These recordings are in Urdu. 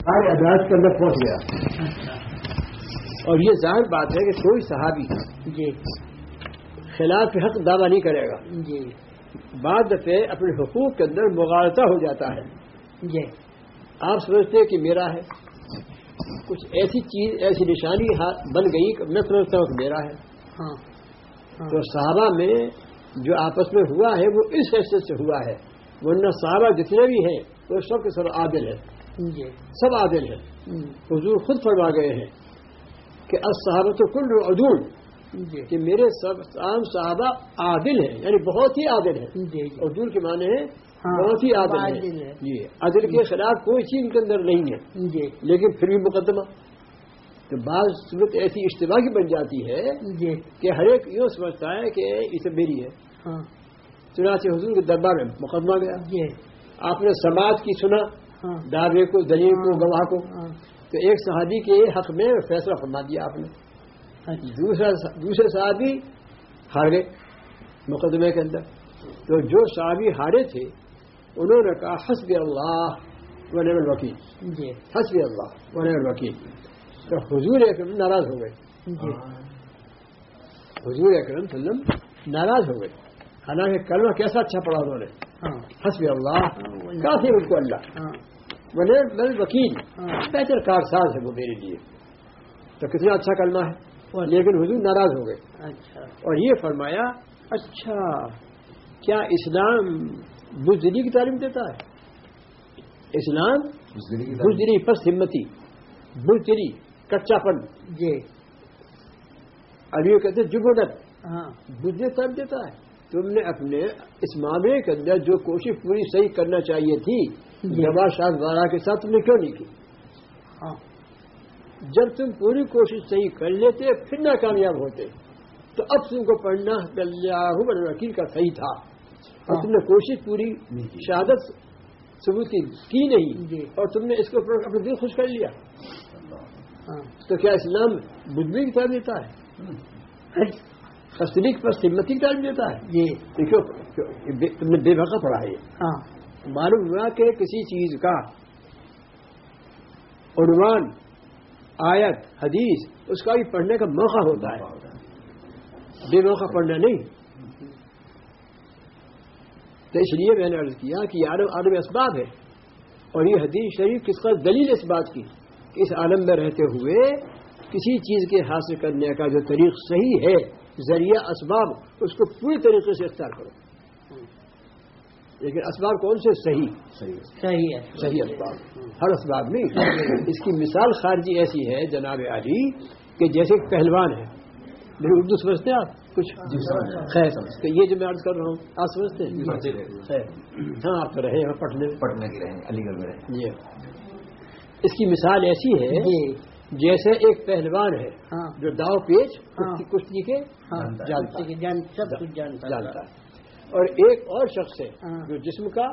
سارے عدالت کے اندر پہنچ گیا۔ اور یہ ظاہر بات ہے کہ کوئی صحابی جی۔ خلاف حق دعویٰ نہیں کرے گا۔ جی۔ بعد دفعے اپنے حقوق کے اندر مغالطہ ہو جاتا ہے۔ جی۔ آپ سمجھتے ہیں کہ میرا ہے۔ کچھ ایسی چیز ایسی نشانی ہاتھ بن گئی کہ میں سمجھتا ہوں کہ میرا ہے۔ ہاں۔ ہاں۔ تو صحابہ میں جو آپس میں ہوا ہے وہ اس حیثیت سے ہوا ہے۔ ورنہ صحابہ جتنے بھی ہیں وہ سب کے سب عادل ہیں۔ جی سب عادل ہیں۔ ہم، حضور خود فرما گئے ہیں کہ الصحابہ تو کل عدول جی۔ کہ میرے سب عام صحابہ عادل ہیں یعنی بہت ہی عادل ہیں۔ جی جی۔ عدول کے معنی ہے ہاں، بہت ہی عادل ہیں۔ ہے۔ جی عادل کے خلاف کوئی چیز ان کے اندر نہیں ہے۔ جی۔ لیکن پھر بھی مقدمہ۔ تو بعض صورت ایسی اجتماع کی بن جاتی ہے جی۔ کہ ہر ایک یوں سمجھتا ہے کہ اسے میری ہے۔ ہاں۔ چنانچہ حضور کے دربار میں مقدمہ گیا۔ جی۔ آپ نے سماج کی سنا۔ دعوے کو دلیل کو گواہ کو۔ ہاں۔ تو ایک صحابی کے حق میں فیصلہ فرما دیا آپ نے۔ اچھا دوسرا دوسرے صحابی ہار گئے مقدمے کے اندر۔ تو جو صحابی ہارے تھے انہوں نے کہا حسب اللہ و نعم الوکیل۔ جی۔ حسب اللہ و نعم الوکیل۔ تو حضور اکرم ناراض ہو گئے۔ جی۔ حضور اکرم صلی اللہ علیہ وسلم ناراض ہو گئے۔ حالانکہ کلمہ کیسا اچھا پڑا انہوں نے۔ ہاں حسب اللہ۔ کافی ان کو اللہ۔ ہاں۔ و نعم الوکیل ہاں۔ بہتر کارساز ہے وہ میرے لیے۔ تو کتنا اچھا کلمہ ہے۔ لیکن حضور ناراض ہو گئے۔ اچھا۔ اور یہ فرمایا اچھا کیا اسلام بزدلی کی تعلیم دیتا ہے؟ اسلام بزدلی پس ہمتی بزدلی کچا پن جی۔ ابھی کہتے جگوڈت ہاں۔ بزدلی تعلیم دیتا ہے۔ تم نے اپنے اس معاملے کے اندر جو کوشش پوری صحیح کرنا چاہیے تھی جی۔ جبا شاہ بارہ کے ساتھ تم نے کیوں نہیں کی؟ ہاں۔ جب تم پوری کوشش صحیح کر لیتے پھر ناکامیاب ہوتے۔ تو اب تم کو پڑھنا اللہ وکیل کا صحیح تھا۔ اور ہاں۔ تم نے کوشش پوری شہادت ثبوت کی کی نہیں۔ جی۔ اور تم نے اس کو اپنا- اپنا دل خوش کر لیا۔ ہاں۔ تو کیا اسلام بدمی کی تعلیم دیتا ہے؟ تصدیق پر سمتی تعلیم دیتا ہے۔ جی۔ دیکھو تم نے بے بھقا پڑھا ہے۔ یہ ہاں۔ معلوم ہوا کہ کسی چیز کا عنوان آیت حدیث اس کا بھی پڑھنے کا موقع ہوتا ہے۔ بے موقع پڑھنا نہیں۔ تو اس لیے میں نے عرض کیا کہ یہ عالم عالم اسباب ہے۔ اور یہ حدیث شریف کس کا دلیل اس بات کی؟ کہ اس عالم میں رہتے ہوئے کسی چیز کے حاصل کرنے کا جو طریق صحیح ہے ذریعہ اسباب اس کو پوری طریقے سے اختیار کرو۔ لیکن اسباب کون سے؟ صحیح۔ صحیح۔ ہے۔ صحیح اسباب۔ ہر اسباب نہیں۔ اس کی مثال خارجی ایسی ہے جناب علی کہ جیسے پہلوان ہے۔ میری اردو سمجھتے ہیں آپ؟ کچھ؟ خیر تو یہ جو میں عرض کر رہا ہوں آپ سمجھتے ہیں؟ خیر۔ ہاں آپ تو رہے ہیں پٹنے پٹنہ کی رہے علی گڑھ میں رہے جی۔ اس کی مثال ایسی ہے جی۔ جیسے ایک پہلوان ہے ہاں۔ جو داؤ پیچ ہاں۔ کشتی کشتی کے جانتا ہے۔ جان سب کچھ جانتا ہے۔ جانتا ہے۔ اور ایک اور شخص ہے ہاں۔ جو جسم کا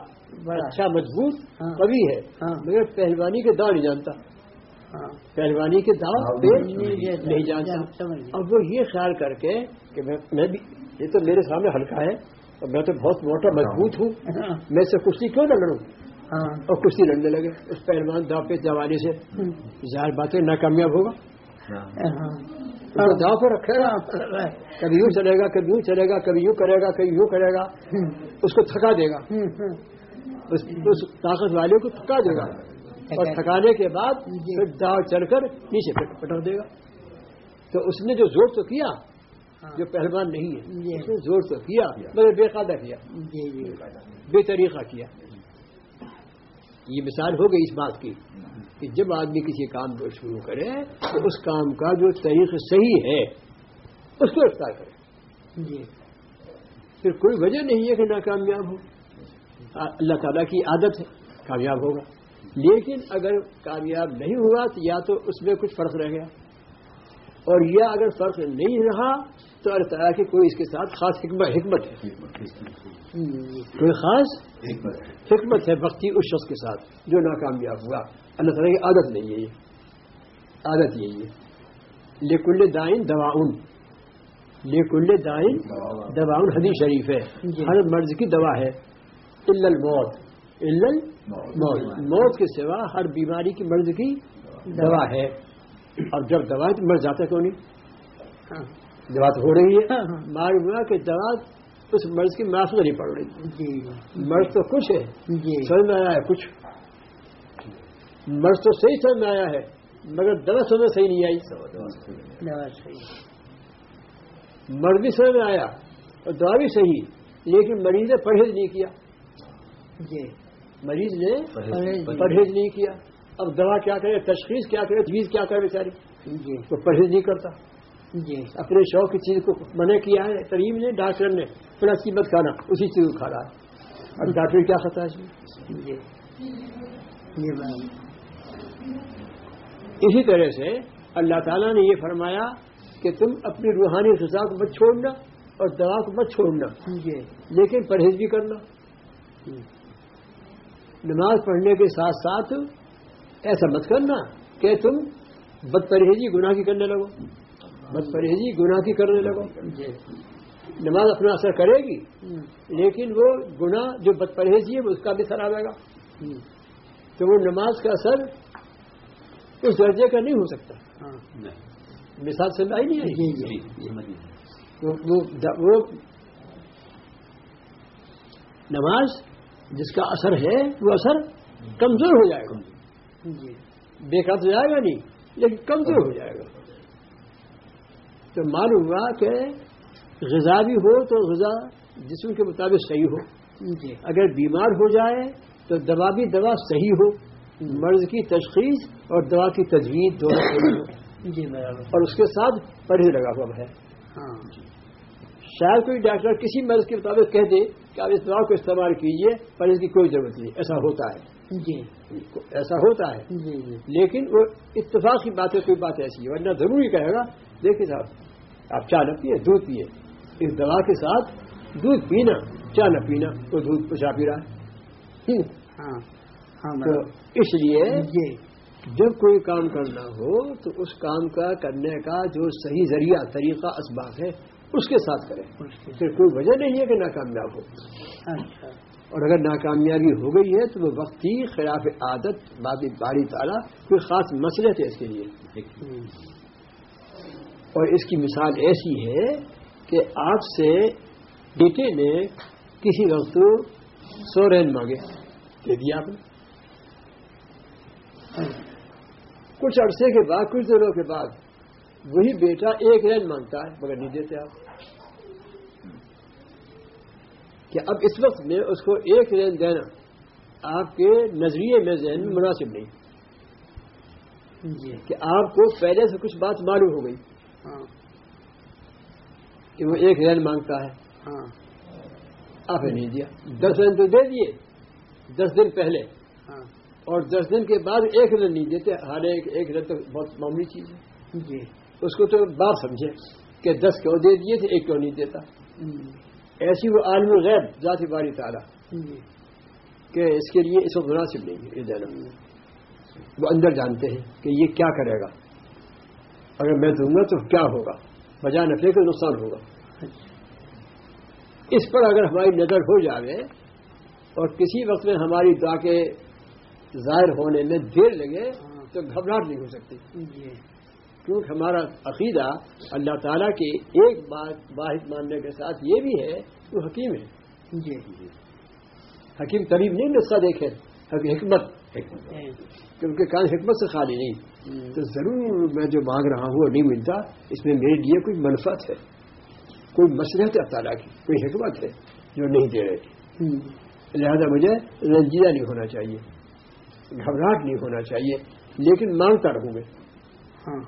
بڑا۔ اچھا مضبوط۔ قوی ہے۔ مگر پہلوانی کے داؤ نہیں جانتا پہلوانی کے داؤ پیچ نہیں جانتا۔ اب وہ یہ خیال کر کے کہ میں میں بھی یہ تو میرے سامنے ہلکا ہے اور میں تو بہت موٹا مضبوط ہوں۔ میں اس سے کشتی کیوں نہ لڑوں؟ اور کشتی لڑنے لگے۔ اس پہلوان داؤ پیچ جوانی سے ظاہر بات ہے ناکامیاب ہوگا۔ ہاں۔ ہاں۔ داؤ پہ رکھے گا۔ کبھی یوں چلے گا کبھی یوں چلے گا کبھی یوں کرے گا کبھی یوں کرے گا۔ اس کو تھکا دے گا۔ اس طاقت والے کو تھکا دے گا۔ اور تھکانے کے بعد جی۔ پھر داؤ چل کر نیچے پٹ- پٹک دے گا۔ تو اس نے جو زور تو کیا ہاں۔ جو پہلوان نہیں ہے جی۔ اس نے زور تو کیا مگر بے قاعدہ کیا۔ جی جی۔ بے طریقہ کیا۔ یہ مثال ہو گئی اس بات کی کہ جب آدمی کسی کام کو شروع کرے تو اس کام کا جو طریق صحیح ہے اس کو اختیار کرے۔ جی۔ پھر کوئی وجہ نہیں ہے کہ ناکامیاب ہو۔ اللہ تعالیٰ کی عادت ہے کامیاب ہوگا۔ لیکن اگر کامیاب نہیں ہوا تو یا تو اس میں کچھ فرق رہ گیا۔ اور یا اگر فرق نہیں رہا تو اللہ تعالیٰ کی کوئی اس کے ساتھ خاص حکمت حکمت ہے۔ کوئی خاص حکمت ہے۔ بختی اس شخص کے ساتھ جو ناکامیاب ہوا۔ اللہ تعالیٰ کی عادت نہیں ہے یہ۔ عادت یہی ہے۔ لیکل دائن دواؤن لیکل دائن دواؤن حدیث شریف ہے۔ جی۔ ہر مرض کی دوا ہے۔ الا الموت۔ الا موت۔ موت کے سوا ہر بیماری کی مرض کی دوا ہے۔ اور جب دوا ہے تو مر جاتا کیوں نہیں دوا تو ہو رہی ہے۔ معلوم ہوا کہ دوا اس مرض کی معافی نہیں پڑ رہی۔ جی۔ مرض تو کچھ ہے۔ جی۔ سمجھ میں آیا ہے کچھ؟ مرض تو صحیح سمجھ میں آیا ہے مگر دوا سمجھ صحیح نہیں آئی۔ مرض بھی سمجھ میں آیا اور دوا بھی صحیح لیکن مریض نے پرہیز نہیں کیا۔ جی۔ مریض نے پرہیز نہیں کیا۔ اب دوا کیا کرے؟ تشخیص کیا کرے؟ تجویز کیا کرے بیچاری؟ وہ پرہیز نہیں کرتا۔ جی اپنے شوق کی چیز کو منع کیا ہے تریم نے ڈاکٹر نے پلس کی مت کھانا اسی چیز کو کھا رہا ہے۔ اور ڈاکٹر کیا کھاتا ہے جی۔ اسی طرح سے اللہ تعالیٰ نے یہ فرمایا کہ تم اپنی روحانی غذا کو مت چھوڑنا اور دوا کو مت چھوڑنا۔ جی۔ لیکن پرہیز بھی کرنا۔ نماز پڑھنے کے ساتھ ساتھ ایسا مت کرنا کہ تم بد پرہیزی گناہ کی کرنے لگو۔ بد پرہیزی گناہ کی کرنے لگو۔ جی نماز اپنا اثر کرے گی لیکن وہ گناہ جو بد پرہیزی ہے اس کا بھی اثر آئے گا۔ تو وہ نماز کا اثر اس درجے کا نہیں ہو سکتا۔ مثال سے آئی نہیں جی آئی جی وہ- نماز جس کا اثر ہے وہ اثر کمزور ہو جائے گا۔ جی بیکار تو جائے گا نہیں لیکن کمزور ہو جائے گا۔ تو معلوم ہوا کہ غذا بھی ہو تو غذا جسم کے مطابق صحیح ہو۔ جی۔ اگر بیمار ہو جائے تو دوا بھی دوا صحیح ہو۔ مرض کی تشخیص اور دوا کی تجویز دونوں صحیح ہو۔ جی اور اس کے ساتھ پرہیز لگا ہوا ہے۔ ہاں۔ شاید کوئی ڈاکٹر کسی مرض کے مطابق کہہ دے کہ آپ اس دوا کو استعمال کیجیے پر اس کی کوئی ضرورت نہیں۔ ایسا ہوتا ہے۔ جی۔ ایسا ہوتا ہے۔ جی لیکن وہ اتفاق کی بات ہے کوئی بات ایسی ہے ورنہ ضروری کہے گا دیکھیے صاحب۔ آپ چائے نہ پیے دودھ پیے۔ اس دوا کے ساتھ دودھ پینا چائے نہ پینا تو دودھ پچا پی رہا ہے۔ ہاں ہاں تو اس لیے جب کوئی کام کرنا ہو تو اس کام کا کرنے کا جو صحیح ذریعہ طریقہ اسباب ہے اس کے ساتھ کریں۔ پھر کوئی وجہ نہیں ہے کہ ناکامیاب ہو۔ اچھا۔ اور اگر ناکامیابی ہو گئی ہے تو وہ وقتی خلاف عادت بابی باری تعالیٰ کوئی خاص مسئلہ ہے اس کے لیے۔ اور اس کی مثال ایسی ہے کہ آپ سے بیٹے نے کسی وقت سو رین مانگے۔ دے دیا آپ نے۔ کچھ عرصے کے بعد کچھ دنوں کے بعد وہی بیٹا ایک رین مانگتا ہے مگر نہیں دیتے آپ۔ کہ اب اس وقت میں اس کو ایک رین دینا آپ کے نظریے میں ذہن میں مناسب نہیں۔ جی۔ کہ آپ کو پہلے سے کچھ بات معلوم ہو گئی۔ کہ وہ ایک رین مانگتا ہے۔ ہاں۔ آپ نے نہیں دیا دس رن تو دے دیے۔ دس دن پہلے۔ ہاں۔ اور دس دن کے بعد ایک رن نہیں دیتے۔ ہر ایک ایک رن تو بہت معمولی چیز ہے۔ جی۔ اس کو تو بات سمجھے کہ دس کیوں دے دیے تھے ایک کیوں نہیں دیتا۔ ایسی وہ عالم غیر ذاتی باری تعالیٰ۔ جی کہ اس کے لیے اس وقت مناسب نہیں ہے۔ وہ اندر جانتے ہیں کہ یہ کیا کرے گا۔ اگر میں دوں گا تو کیا ہوگا؟ بجائے نفے کا نقصان ہوگا۔ اس پر اگر ہماری نظر ہو جاوے اور کسی وقت میں ہماری دعا کے ظاہر ہونے میں دیر لگے تو گھبراہٹ نہیں ہو سکتی۔ جی۔ کیونکہ ہمارا عقیدہ اللہ تعالیٰ کے ایک بات واحد ماننے کے ساتھ یہ بھی ہے وہ حکیم ہے۔ جی۔ حکیم قریب نہیں نسخہ دیکھے حک- حکمت کیونکہ کان حکمت سے خالی نہیں۔ تو ضرور میں جو مانگ رہا ہوں وہ نہیں ملتا اس میں میرے لیے کوئی منفت ہے۔ کوئی مسلحت ہے تعالیٰ کی کوئی حکمت ہے جو نہیں دے رہے۔ لہذا مجھے رنجیدہ نہیں ہونا چاہیے گھبراہٹ نہیں ہونا چاہیے لیکن مانگتا رہوں گے ہاں۔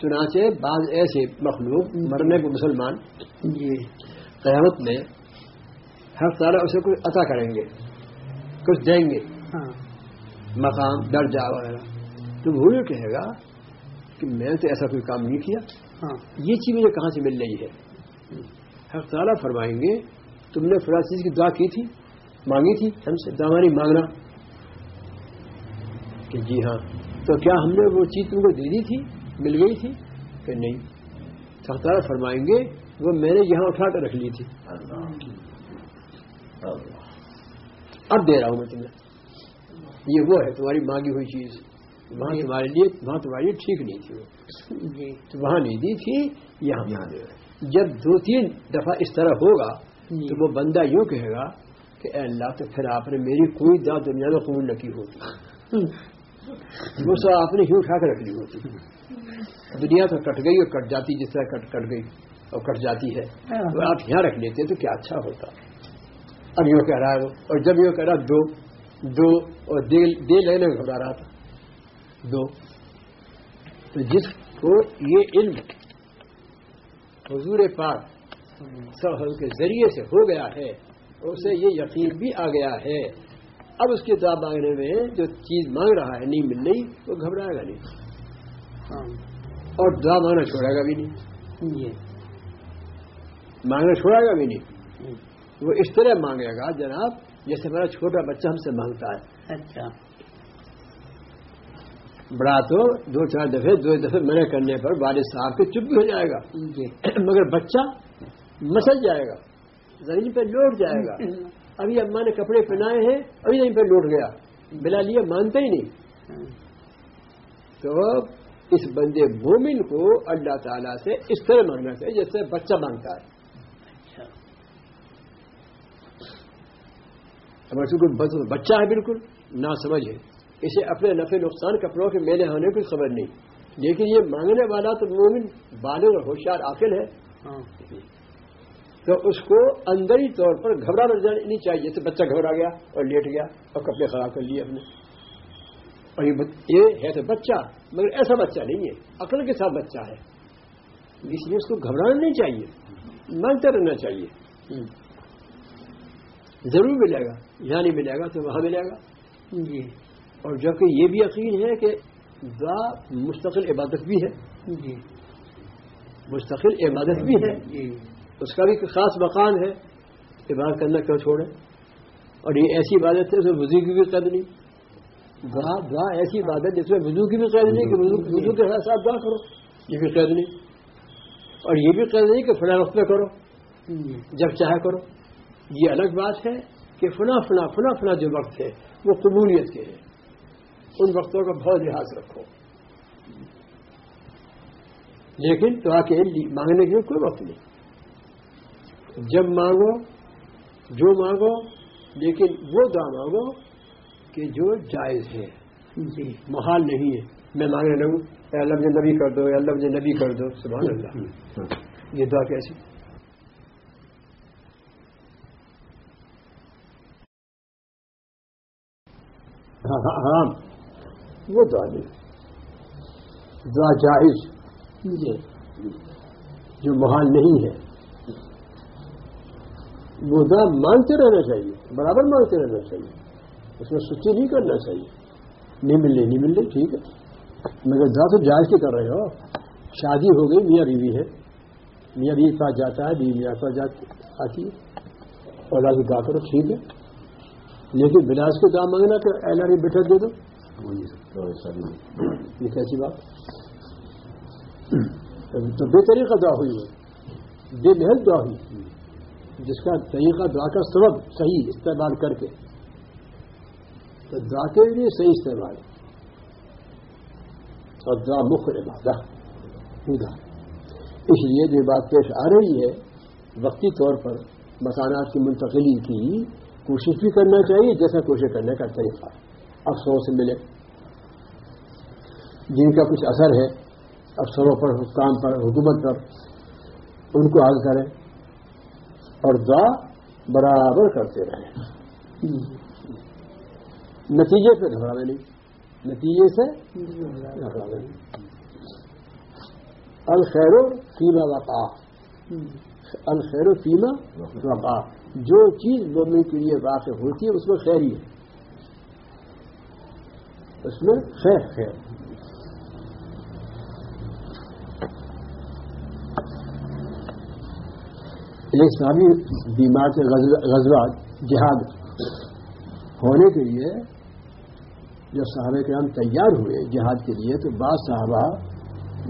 چنانچہ بعض ایسے مخلوق مرنے کو مسلمان جی۔ قیامت میں ہر تعالیٰ اسے کچھ عطا کریں گے۔ کچھ دیں گے۔ ہاں۔ مقام درجہ وغیرہ تو وہ یہ کہے گا کہ میں نے تو ایسا کوئی کام نہیں کیا۔ ہاں۔ یہ چیز مجھے کہاں سے مل رہی ہے؟ ہر تعالیٰ فرمائیں گے تم نے فلاں چیز کی دعا کی تھی مانگی تھی ہم سے؟ دعوانی مانگنا۔ کہ جی ہاں۔ تو کیا ہم نے وہ چیز تم کو دے دی تھی؟ مل گئی تھی؟ کہ نہیں۔ ہر تعالیٰ فرمائیں گے وہ میں نے یہاں اٹھا کر رکھ لی تھی۔ اب دے رہا ہوں میں تمہیں۔ یہ وہ ہے تمہاری مانگی ہوئی چیز۔ وہاں تمہارے لیے وہاں تمہارے لیے ٹھیک نہیں تھی جی۔ تو وہاں نہیں دی تھی یہاں یہاں دے رہے جب دو تین دفعہ اس طرح ہوگا جی۔ تو وہ بندہ یوں کہے گا کہ اے اللہ تو پھر آپ نے میری کوئی داد دنیا میں قبول نہ کی ہوتی۔ وہ سب آپ نے ہی اٹھا کے رکھ لی ہوتی۔ دنیا تو کٹ گئی اور کٹ جاتی جس طرح کٹ کٹ گئی اور کٹ جاتی ہے۔ تو آپ یہاں رکھ لیتے تو کیا اچھا ہوتا۔ اب یوں کہہ رہا ہے وہ۔ اور جب یوں کہہ رہا دو دو اور دے دے لینے میں گھبرا رہا تھا۔ دو۔ تو جس کو یہ علم حضور پاک صلی کے ذریعے سے ہو گیا ہے اسے یہ یقین بھی آ گیا ہے۔ اب اس کی دعا مانگنے میں جو چیز مانگ رہا ہے نہیں مل رہی وہ گھبرائے گا نہیں۔ ہاں۔ اور دعا مانگنا چھوڑے گا بھی نہیں۔ جی مانگنا چھوڑے گا بھی نہیں۔ وہ اس طرح مانگے گا جناب جیسے ہمارا چھوٹا بچہ ہم سے مانگتا ہے۔ اچھا۔ بڑا تو دو چار دفعے دو دفعے منع کرنے پر والد صاحب کے چپ بھی ہو جائے گا۔ جی۔ مگر بچہ مسل جائے گا زمین پہ لوٹ جائے گا۔ ابھی اماں نے کپڑے پہنائے ہیں ابھی زمین پہ لوٹ گیا۔ بلا لیے مانتے ہی نہیں۔ تو اس بندے مومن کو اللہ تعالیٰ سے اس طرح مانگنا چاہیے جیسے بچہ مانگتا ہے اچھا ہمارے کو بس بچہ ہے بالکل نہ سمجھ ہے۔ اسے اپنے نفع نقصان کپڑوں کے میلے ہونے کی خبر نہیں۔ لیکن یہ مانگنے والا تو مومن بالغ اور ہوشیار عاقل ہے۔ ہاں۔ تو اس کو اندری طور پر گھبرانا نہیں چاہیے جیسے بچہ گھبرا گیا اور لیٹ گیا اور کپڑے خراب کر لیے اپنے۔ اور یہ ہے تو بچہ مگر ایسا بچہ نہیں ہے عقل کے ساتھ بچہ ہے۔ اس لیے اس کو گھبرانا نہیں چاہیے مانگتے رہنا چاہیے۔ ضرور ملے گا یہاں نہیں ملے گا تو وہاں ملے گا۔ جی۔ اور جبکہ یہ بھی یقین ہے کہ دعا مستقل عبادت بھی ہے۔ جی۔ مستقل عبادت بھی ہے۔ جی۔ اس کا بھی خاص مقام ہے عبادت کرنا کیوں چھوڑے اور یہ ایسی عبادت ہے جس میں وضو کی بھی قید نہیں۔ دعا دعا ایسی عبادت جس میں وضو کی بھی قید نہیں کہ وضو وضو کے ساتھ ساتھ دعا کرو۔ یہ بھی قید نہیں۔ اور یہ بھی قید نہیں کہ فلاں وقت میں کرو۔ جی۔ جب چاہے کرو۔ یہ الگ بات ہے کہ فنا فنا فنا فنا جو وقت ہے وہ قبولیت کے ہیں۔ ان وقتوں کا بہت لحاظ رکھو۔ لیکن دعا کے لیے مانگنے کے لیے کوئی وقت نہیں۔ جب مانگو جو مانگو لیکن وہ دعا مانگو کہ جو جائز ہے۔ جی۔ محال نہیں ہے۔ میں مانگنے لگوں۔ اے اللہ مجھے نبی کر دو اے اللہ مجھے نبی کر دو۔ سبحان اللہ۔ یہ دعا کیسی؟ حرام وہ دعا نہیں دعا جائز۔ جی۔ جو محال نہیں ہے۔ وہ دعا مانگتے رہنا چاہیے۔ برابر مانگتے رہنا چاہیے۔ اس میں سچی نہیں کرنا چاہیے۔ نہیں مل رہی نہیں مل رہی ٹھیک ہے۔ مگر دعا تو جائز کے کر رہے ہو۔ شادی ہو گئی میاں بیوی ہے۔ میاں بیوی کے پاس جاتا ہے بیوی میاں پاس جاتی آتی ہے۔ اور دعا کرو ٹھیک ہے۔ لیکن بنا اس کو دعا مانگنا کہ ایل آر بیٹھا دے دو۔ یہ کیسی بات؟ تو بے طریقہ دعا ہوئی ہے۔ بے محل دعا ہوئی۔ جس کا طریقہ دعا کا سبب صحیح استعمال کر کے۔ تو دعا کے لیے صحیح استعمال۔ اور دعا مخر عبادہ اس لیے جو بات پیش آ رہی ہے، وقتی طور پر مکانات کی منتقلی کی کوشش بھی کرنا چاہیے، جیسا کوشش کرنے کا طریقہ افسوس سے ملے۔ جن کا کچھ اثر ہے، افسروں پر، حکام پر، حکومت پر، ان کو حل کریں اور دعا برابر کرتے رہیں۔ نتیجے پہ گھبراوے نہیں۔ نتیجے سے گھبراوے نہیں۔ الخیر فیما وقا الخیر فیما وقا جو چیز مومن کے لیے واقع ہوتی ہے، اس میں خیر ہی ہے۔ اس میں خیر خیر۔ اسلامی بیمار کے غزوات جہاد ہونے کے لیے جب صحابہ کرام تیار ہوئے جہاد کے لیے، تو بعض صحابہ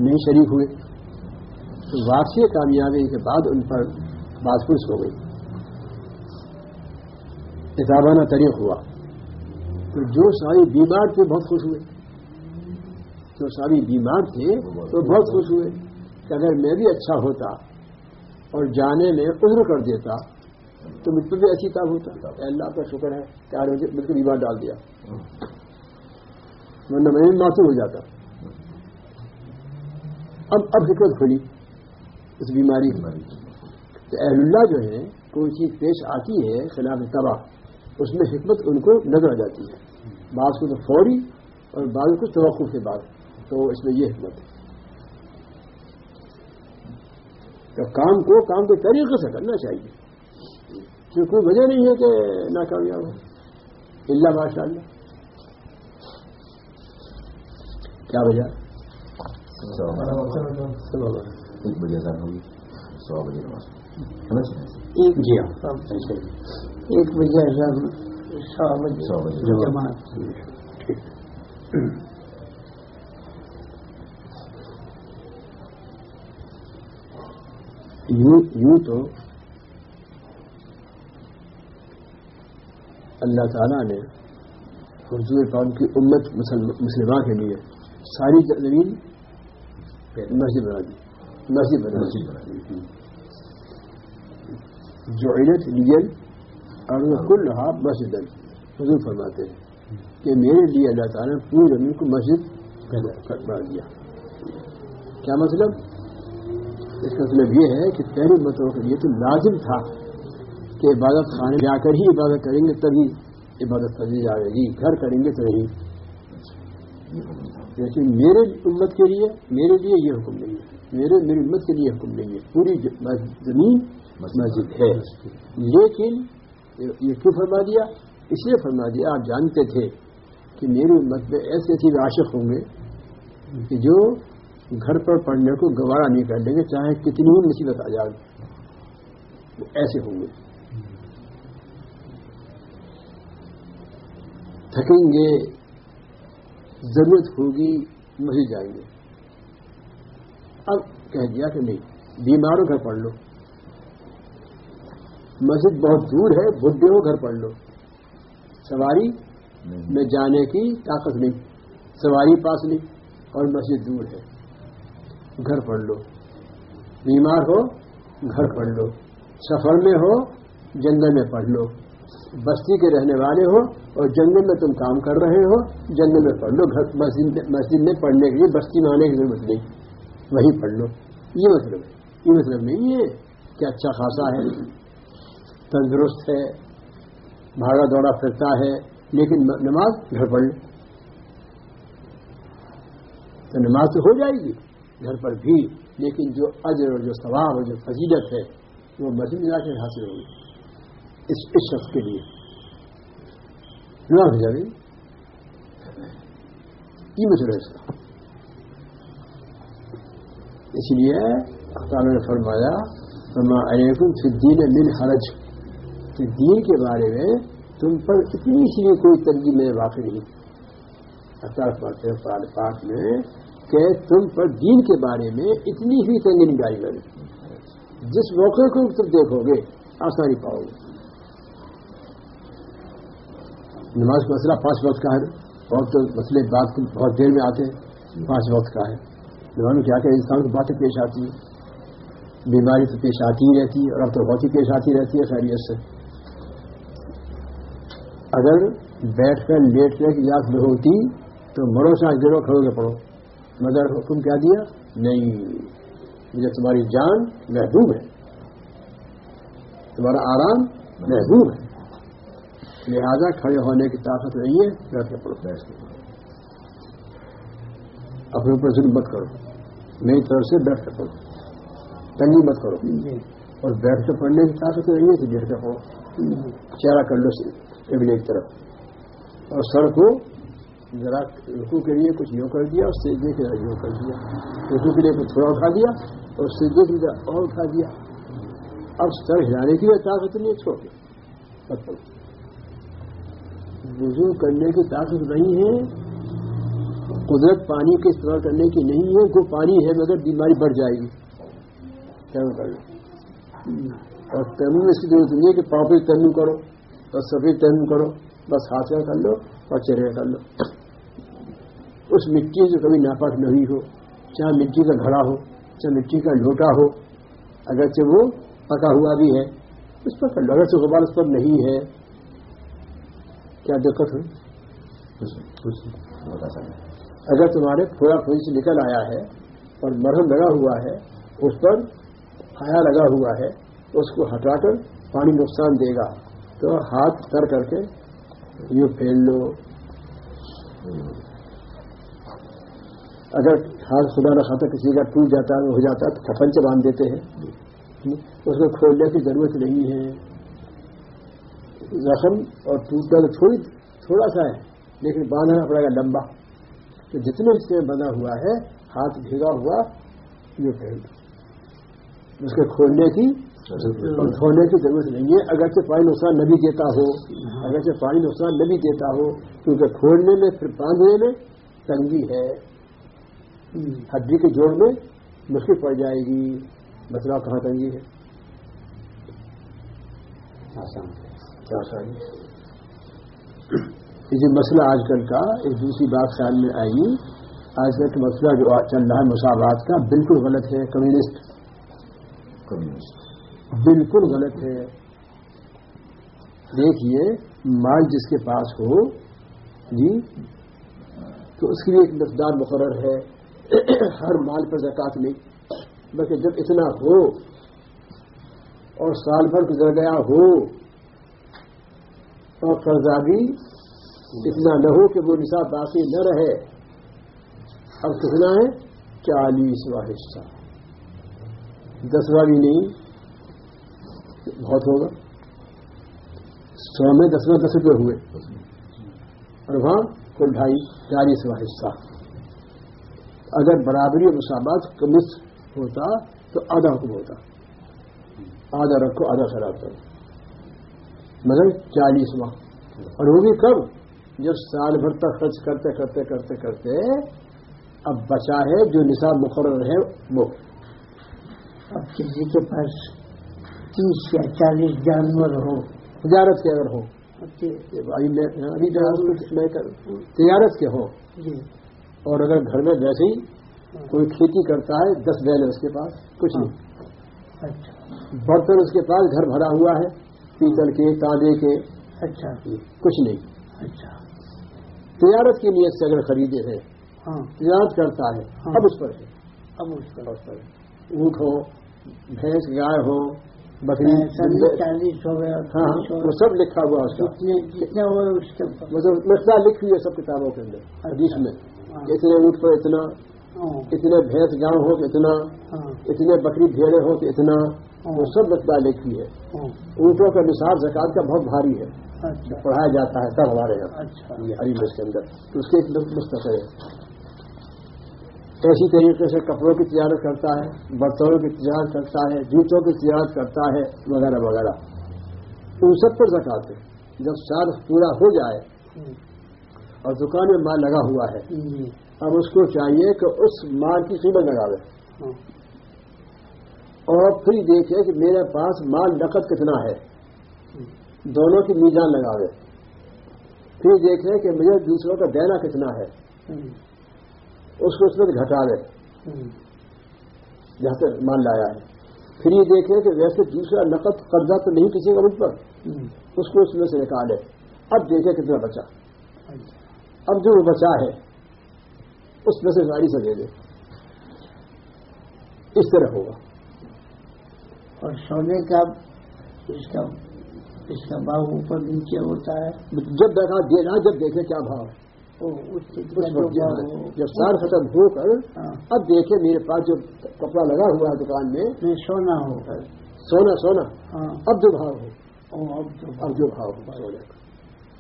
نہیں شریک ہوئے۔ تو واپسی کامیابی کے بعد ان پر بات پرس ہو گئی۔ کتابانہ طریق ہوا۔ تو جو ساری بیمار تھے بہت خوش ہوئے۔ جو ساری بیمار تھے تو بہت خوش ہوئے۔ کہ اگر میں بھی اچھا ہوتا اور جانے میں عذر کر دیتا تو مجھ بھی اچھی تاب ہوتا۔ اے اللہ کا شکر ہے کہ آج مجھے بالکل بیمار ڈال دیا۔ ورنہ میں بھی معصوم ہو جاتا۔ اب اب حکمت کھلی اس بیماری کی۔ تو اہل اللہ جو ہے کوئی چیز پیش آتی ہے خلاف تباہ۔ اس میں حکمت ان کو نظر آ جاتی ہے۔ بعض کو تو فوری اور بعض کو توقع کے بعد۔ تو اس میں یہ حکمت ہے۔ تو کام کو کام کے طریقے سے کرنا چاہیے۔ کیوں کوئی وجہ نہیں ہے کہ ناکامیاب ہو۔ اللہ ماشاء اللہ۔ کیا وجہ؟ ایک بجے اذان ہوگی۔ سو بجے نماز۔ ایک جی ہاں۔ ایک بجے اذان سو بجے جماعت۔ یوں تو اللہ تعالیٰ نے حضور پاک کی امت مسلمہ کے لیے ساری زمین مسجد بنا دی۔ مسجد بنا دی۔ جو علت لیل اور وہ کل رہا مسجد حضور فرماتے ہیں کہ میرے لیے اللہ تعالیٰ نے پوری زمین کو مسجد بنا دیا۔ کیا مطلب؟ اس کا مطلب یہ ہے کہ پہلی متوں کے لیے تو لازم تھا کہ عبادت خانے جا کر ہی عبادت کریں گے، تبھی عبادت کرنی جائے گی، گھر کریں گے تو نہیں۔ لیکن میرے امت کے لیے، میرے لیے یہ حکم نہیں ہے۔ میرے، میری امت کے لیے حکم نہیں ہے۔ پوری زمین مسجد ہے۔ لیکن یہ کیوں فرما دیا؟ اس لیے فرما دیا، آپ جانتے تھے کہ میری امت میں ایسے ایسے عاشق ہوں گے کہ جو گھر پر پڑھنے کو گوارا نہیں کر لیں گے، چاہے کتنی ہی مصیبت آ جائے، وہ ایسے ہوں گے۔ تھکیں گے، ضرورت ہوگی مسجد جائیں گے۔ اب کہہ دیا کہ نہیں بیماروں گھر پڑھ لو۔ مسجد بہت دور ہے بڈھے ہو گھر پڑھ لو۔ سواری میں جانے کی طاقت نہیں سواری پاس نہیں اور مسجد دور ہے۔ گھر پڑھ لو۔ بیمار ہو گھر پڑھ لو۔ سفر میں ہو جنگل میں پڑھ لو۔ بستی کے رہنے والے ہو اور جنگل میں تم کام کر رہے ہو جنگل میں پڑھ لو۔ گھر مسجد میں پڑھنے کے لیے بستی میں آنے کی ضرورت نہیں۔ وہی پڑھ لو۔ یہ مطلب ہے۔ یہ مطلب نہیں ہے کہ اچھا خاصا ہے۔ تندرست ہے، بھاگا دوڑا پھرتا ہے، لیکن نماز گھر پڑھ لو تو نماز تو ہو جائے گی گھر پر بھی، لیکن جو اجر اور جو ثواب اور جو فضیلت ہے، وہ مسجد جا کے حاصل ہوگی۔ اس اس شخص کے لیے۔ ہو جائے یہ مسئلہ اس کا اس لیے نے فرمایا فرما علیکم فدین من حرج۔ کہ دین کے بارے میں تم پر اتنی سی بھی کوئی ترجیح میں واقع نہیں۔ اطاف پڑھتے قرآن پاک میں کہ تم پر دین کے بارے میں اتنی ہی تنگی نہیں ڈالی جس موقع کو تم دیکھو گے، آسانی پاؤ گے۔ نماز کا مسئلہ پانچ وقت کا ہے۔ بہت تو مسئلے بات بہت دیر میں آتے ہیں، پانچ وقت کا ہے۔ نماز میں کیا کہ انسان کو باتیں پیش آتی ہیں۔ بیماری تو پیش آتی ہی رہتی ہے اور اب تو بہت ہی پیش آتی رہتی ہے، خیریت سے۔ اگر بیٹھ کر لیٹ کر یاد نہ ہوتی تو مرو سے آج کھڑو کے پڑھو مگر حکم کیا دیا؟ نہیں۔ مجھے تمہاری جان محبوب ہے۔ تمہارا آرام محبوب ہے۔ لہذا کھڑے ہونے کی طاقت نہیں ہے۔ بیٹھ کے پڑھو بیٹھ کے۔ اپنے اوپر ظلم مت کرو۔ میری طرف سے بیٹھ کے پڑھو۔ تنگی مت کرو۔ اور بیٹھ کے پڑھنے کی طاقت نہیں ہے تو بیٹھ کے پڑھو۔ چہرہ کر لو ایک طرف۔ اور سر کو ذرا رکو کے لیے کچھ یوں کر دیا اور سیدھے کے لیے یوں کر دیا۔ رکو کے لیے کچھ تھوڑا اٹھا دیا اور سیدھے کے لیے اور اٹھا دیا۔ اب سر ہلانے کی بھی طاقت نہیں چھوڑ دیا مطلب، وضو کرنے کی طاقت نہیں ہے، قدرت پانی کے استعمال کرنے کی نہیں ہے وہ پانی ہے، مگر بیماری بڑھ جائے گی۔ تیم کر لو اور تیمم میں اس کی ضرورت نہیں ہے کہ پاپڑی تیمم کرو۔ اور سفید تیمم کرو، بس ہاتھ کر لو اور چرے کر لو۔ اس مٹی سے کبھی ناپاک نہیں ہو، چاہے مٹی کا گھڑا ہو، چاہے مٹی کا لوٹا ہو، اگرچہ وہ پکا ہوا بھی ہے، اس پر کر لو اگرچہ غبار اس پر نہیں ہے۔ کیا دقت ہوئی؟ اگر تمہارے پھوڑا پھوڑی سے نکل آیا ہے اور مرہم لگا ہوا ہے، اس پر آیا لگا ہوا ہے، اس کو ہٹا کر پانی نقصان دے گا۔ تو ہاتھ کر کر کے یوں پھیل لو۔ اگر ہاتھ خدا نہ کسی کا ٹوٹ جاتا ہے ہو جاتا ہے تو کفن سے باندھ دیتے ہیں۔ اس کو کھولنے کی ضرورت نہیں ہے۔ زخم اور ٹوٹنا تو تھوڑی، تھوڑا سا ہے، لیکن باندھنا پڑے گا لمبا۔ تو جتنے حصے میں بنا ہوا ہے، ہاتھ بھیگا ہوا یہ پھیل دو۔ اس کے کھولنے کی دھونے کی ضرورت نہیں ہے۔ اگرچہ پانی نقصان نہ بھی دیتا ہو اگرچہ پانی نقصان نہ بھی دیتا ہو کیونکہ کھولنے میں پھر باندھنے میں تنگی ہے۔ ہڈی کے جوڑ میں مشکل پڑ جائے گی۔ مسئلہ کہاں تنگی ہے؟ یہ جو مسئلہ آج کل کا ایک دوسری بات خیال میں آئی۔ آج کل کا مسئلہ جو چل رہا ہے مساوات کا بالکل غلط ہے۔ کمیونسٹ۔ بالکل غلط ہے۔ دیکھیے، مال جس کے پاس ہو جی تو اس کے لیے ایک مقدار مقرر ہے۔ ہر مال پر زکات نہیں، بلکہ جب اتنا ہو اور سال بھر گزر گیا ہو اور قرضہ بھی اتنا نہ ہو کہ وہ نصاب باقی نہ رہے۔ اب کتنا ہے؟ چالیسواں حصہ دسواں بھی نہیں بہت ہوگا۔ سو میں دسواں دس روپئے ہوئے۔ اور وہاں کل ڈھائی چالیسواں حصہ۔ اگر برابری اور مسابات کمس ہوتا تو آدھا حکم ہوتا۔ آدھا رکھو، آدھا خراب کرو۔ مگر چالیس ماہ اور وہ بھی کب؟ جب سال بھر تک خرچ کرتے کرتے کرتے کرتے اب بچا ہے جو نصاب مقرر ہے وہ۔ اب کسی کے پاس تیس یا چالیس جانور ہو تجارت کے اگر ہو۔ ابھی تجارت کے ہو۔ جی۔ اور اگر گھر میں ویسے ہی کوئی کھیتی کرتا ہے دس بیل ہے اس کے پاس کچھ نہیں۔ اچھا۔ برتن اس کے پاس گھر بھرا ہوا ہے پیتل کے تانبے کے۔ اچھا۔ کچھ نہیں۔ اچھا۔ تجارت کی نیت سے اگر خریدے ہیں ہاں۔ تجارت کرتا ہے ہاں۔ اب اس پر ہے۔ اب اس پر۔ اونٹ ہو بھینس گائے ہو بکری چالیس ہو گیا ہاں وہ۔ سب لکھا ہوا اس کا مطلب مسئلہ لکھی ہوئی ہے سب کتابوں کے اندر حدیث میں۔ ہاں۔ اتنے اونٹ پر اتنا ہاں، اتنے بھینس گاؤں ہو تو اتنا ہاں، اتنے بکری بھیڑے ہو تو اتنا۔ وہ سب مسئلہ لکھی ہے۔ اونٹوں کا نصاب زکات کا بہت بھاری ہے۔ اچھا۔ پڑھایا جاتا ہے تب ہمارے یہاں اچھا۔ یہ ہری مرچ کے اندر۔ اس کے ایک مستقل ہے۔ ایسی طریقے سے کپڑوں کی تجارت کرتا ہے، برتنوں کی تجارت کرتا ہے، جوتوں کی تجارت کرتا ہے، وغیرہ وغیرہ۔ ان سب پر زکات ہے۔ جب سال پورا ہو جائے اور دکان میں مال لگا ہوا ہے، اب اس کو چاہیے کہ اس مال کی قیمت لگا دے۔ اور پھر دیکھے کہ میرے پاس مال نقد کتنا ہے۔ دونوں کی میزان لگا دے۔ پھر دیکھے کہ مجھے دوسروں کا دینا کتنا ہے۔ اس کو اس میں گھٹا ہوں، جہاں سے مال لایا ہے۔ پھر یہ دیکھے کہ ویسے دوسرا نقد قرضہ تو نہیں کسی کا مجھ پر۔ اس کو اس میں سے نکالے اب دیکھے کتنا بچا۔ اچھا اب جو بچا ہے اس میں سے گاڑی سے دے دے اس طرح ہوگا۔ اور سونے کا اس کا اس کا بھاؤ اوپر نیچے ہوتا ہے۔ جب دیکھا دینا جب دیکھے کیا بھاؤ۔ ہے کا جب- سال ختم ہو کر ہاں، اب دیکھے میرے پاس جو کپڑا لگا ہوا ہے دکان میں سونا ہو۔ سونا سونا۔ ہاں۔ اب جو بھاؤ ہو اب جو بھاؤ۔ ہو سونے کا۔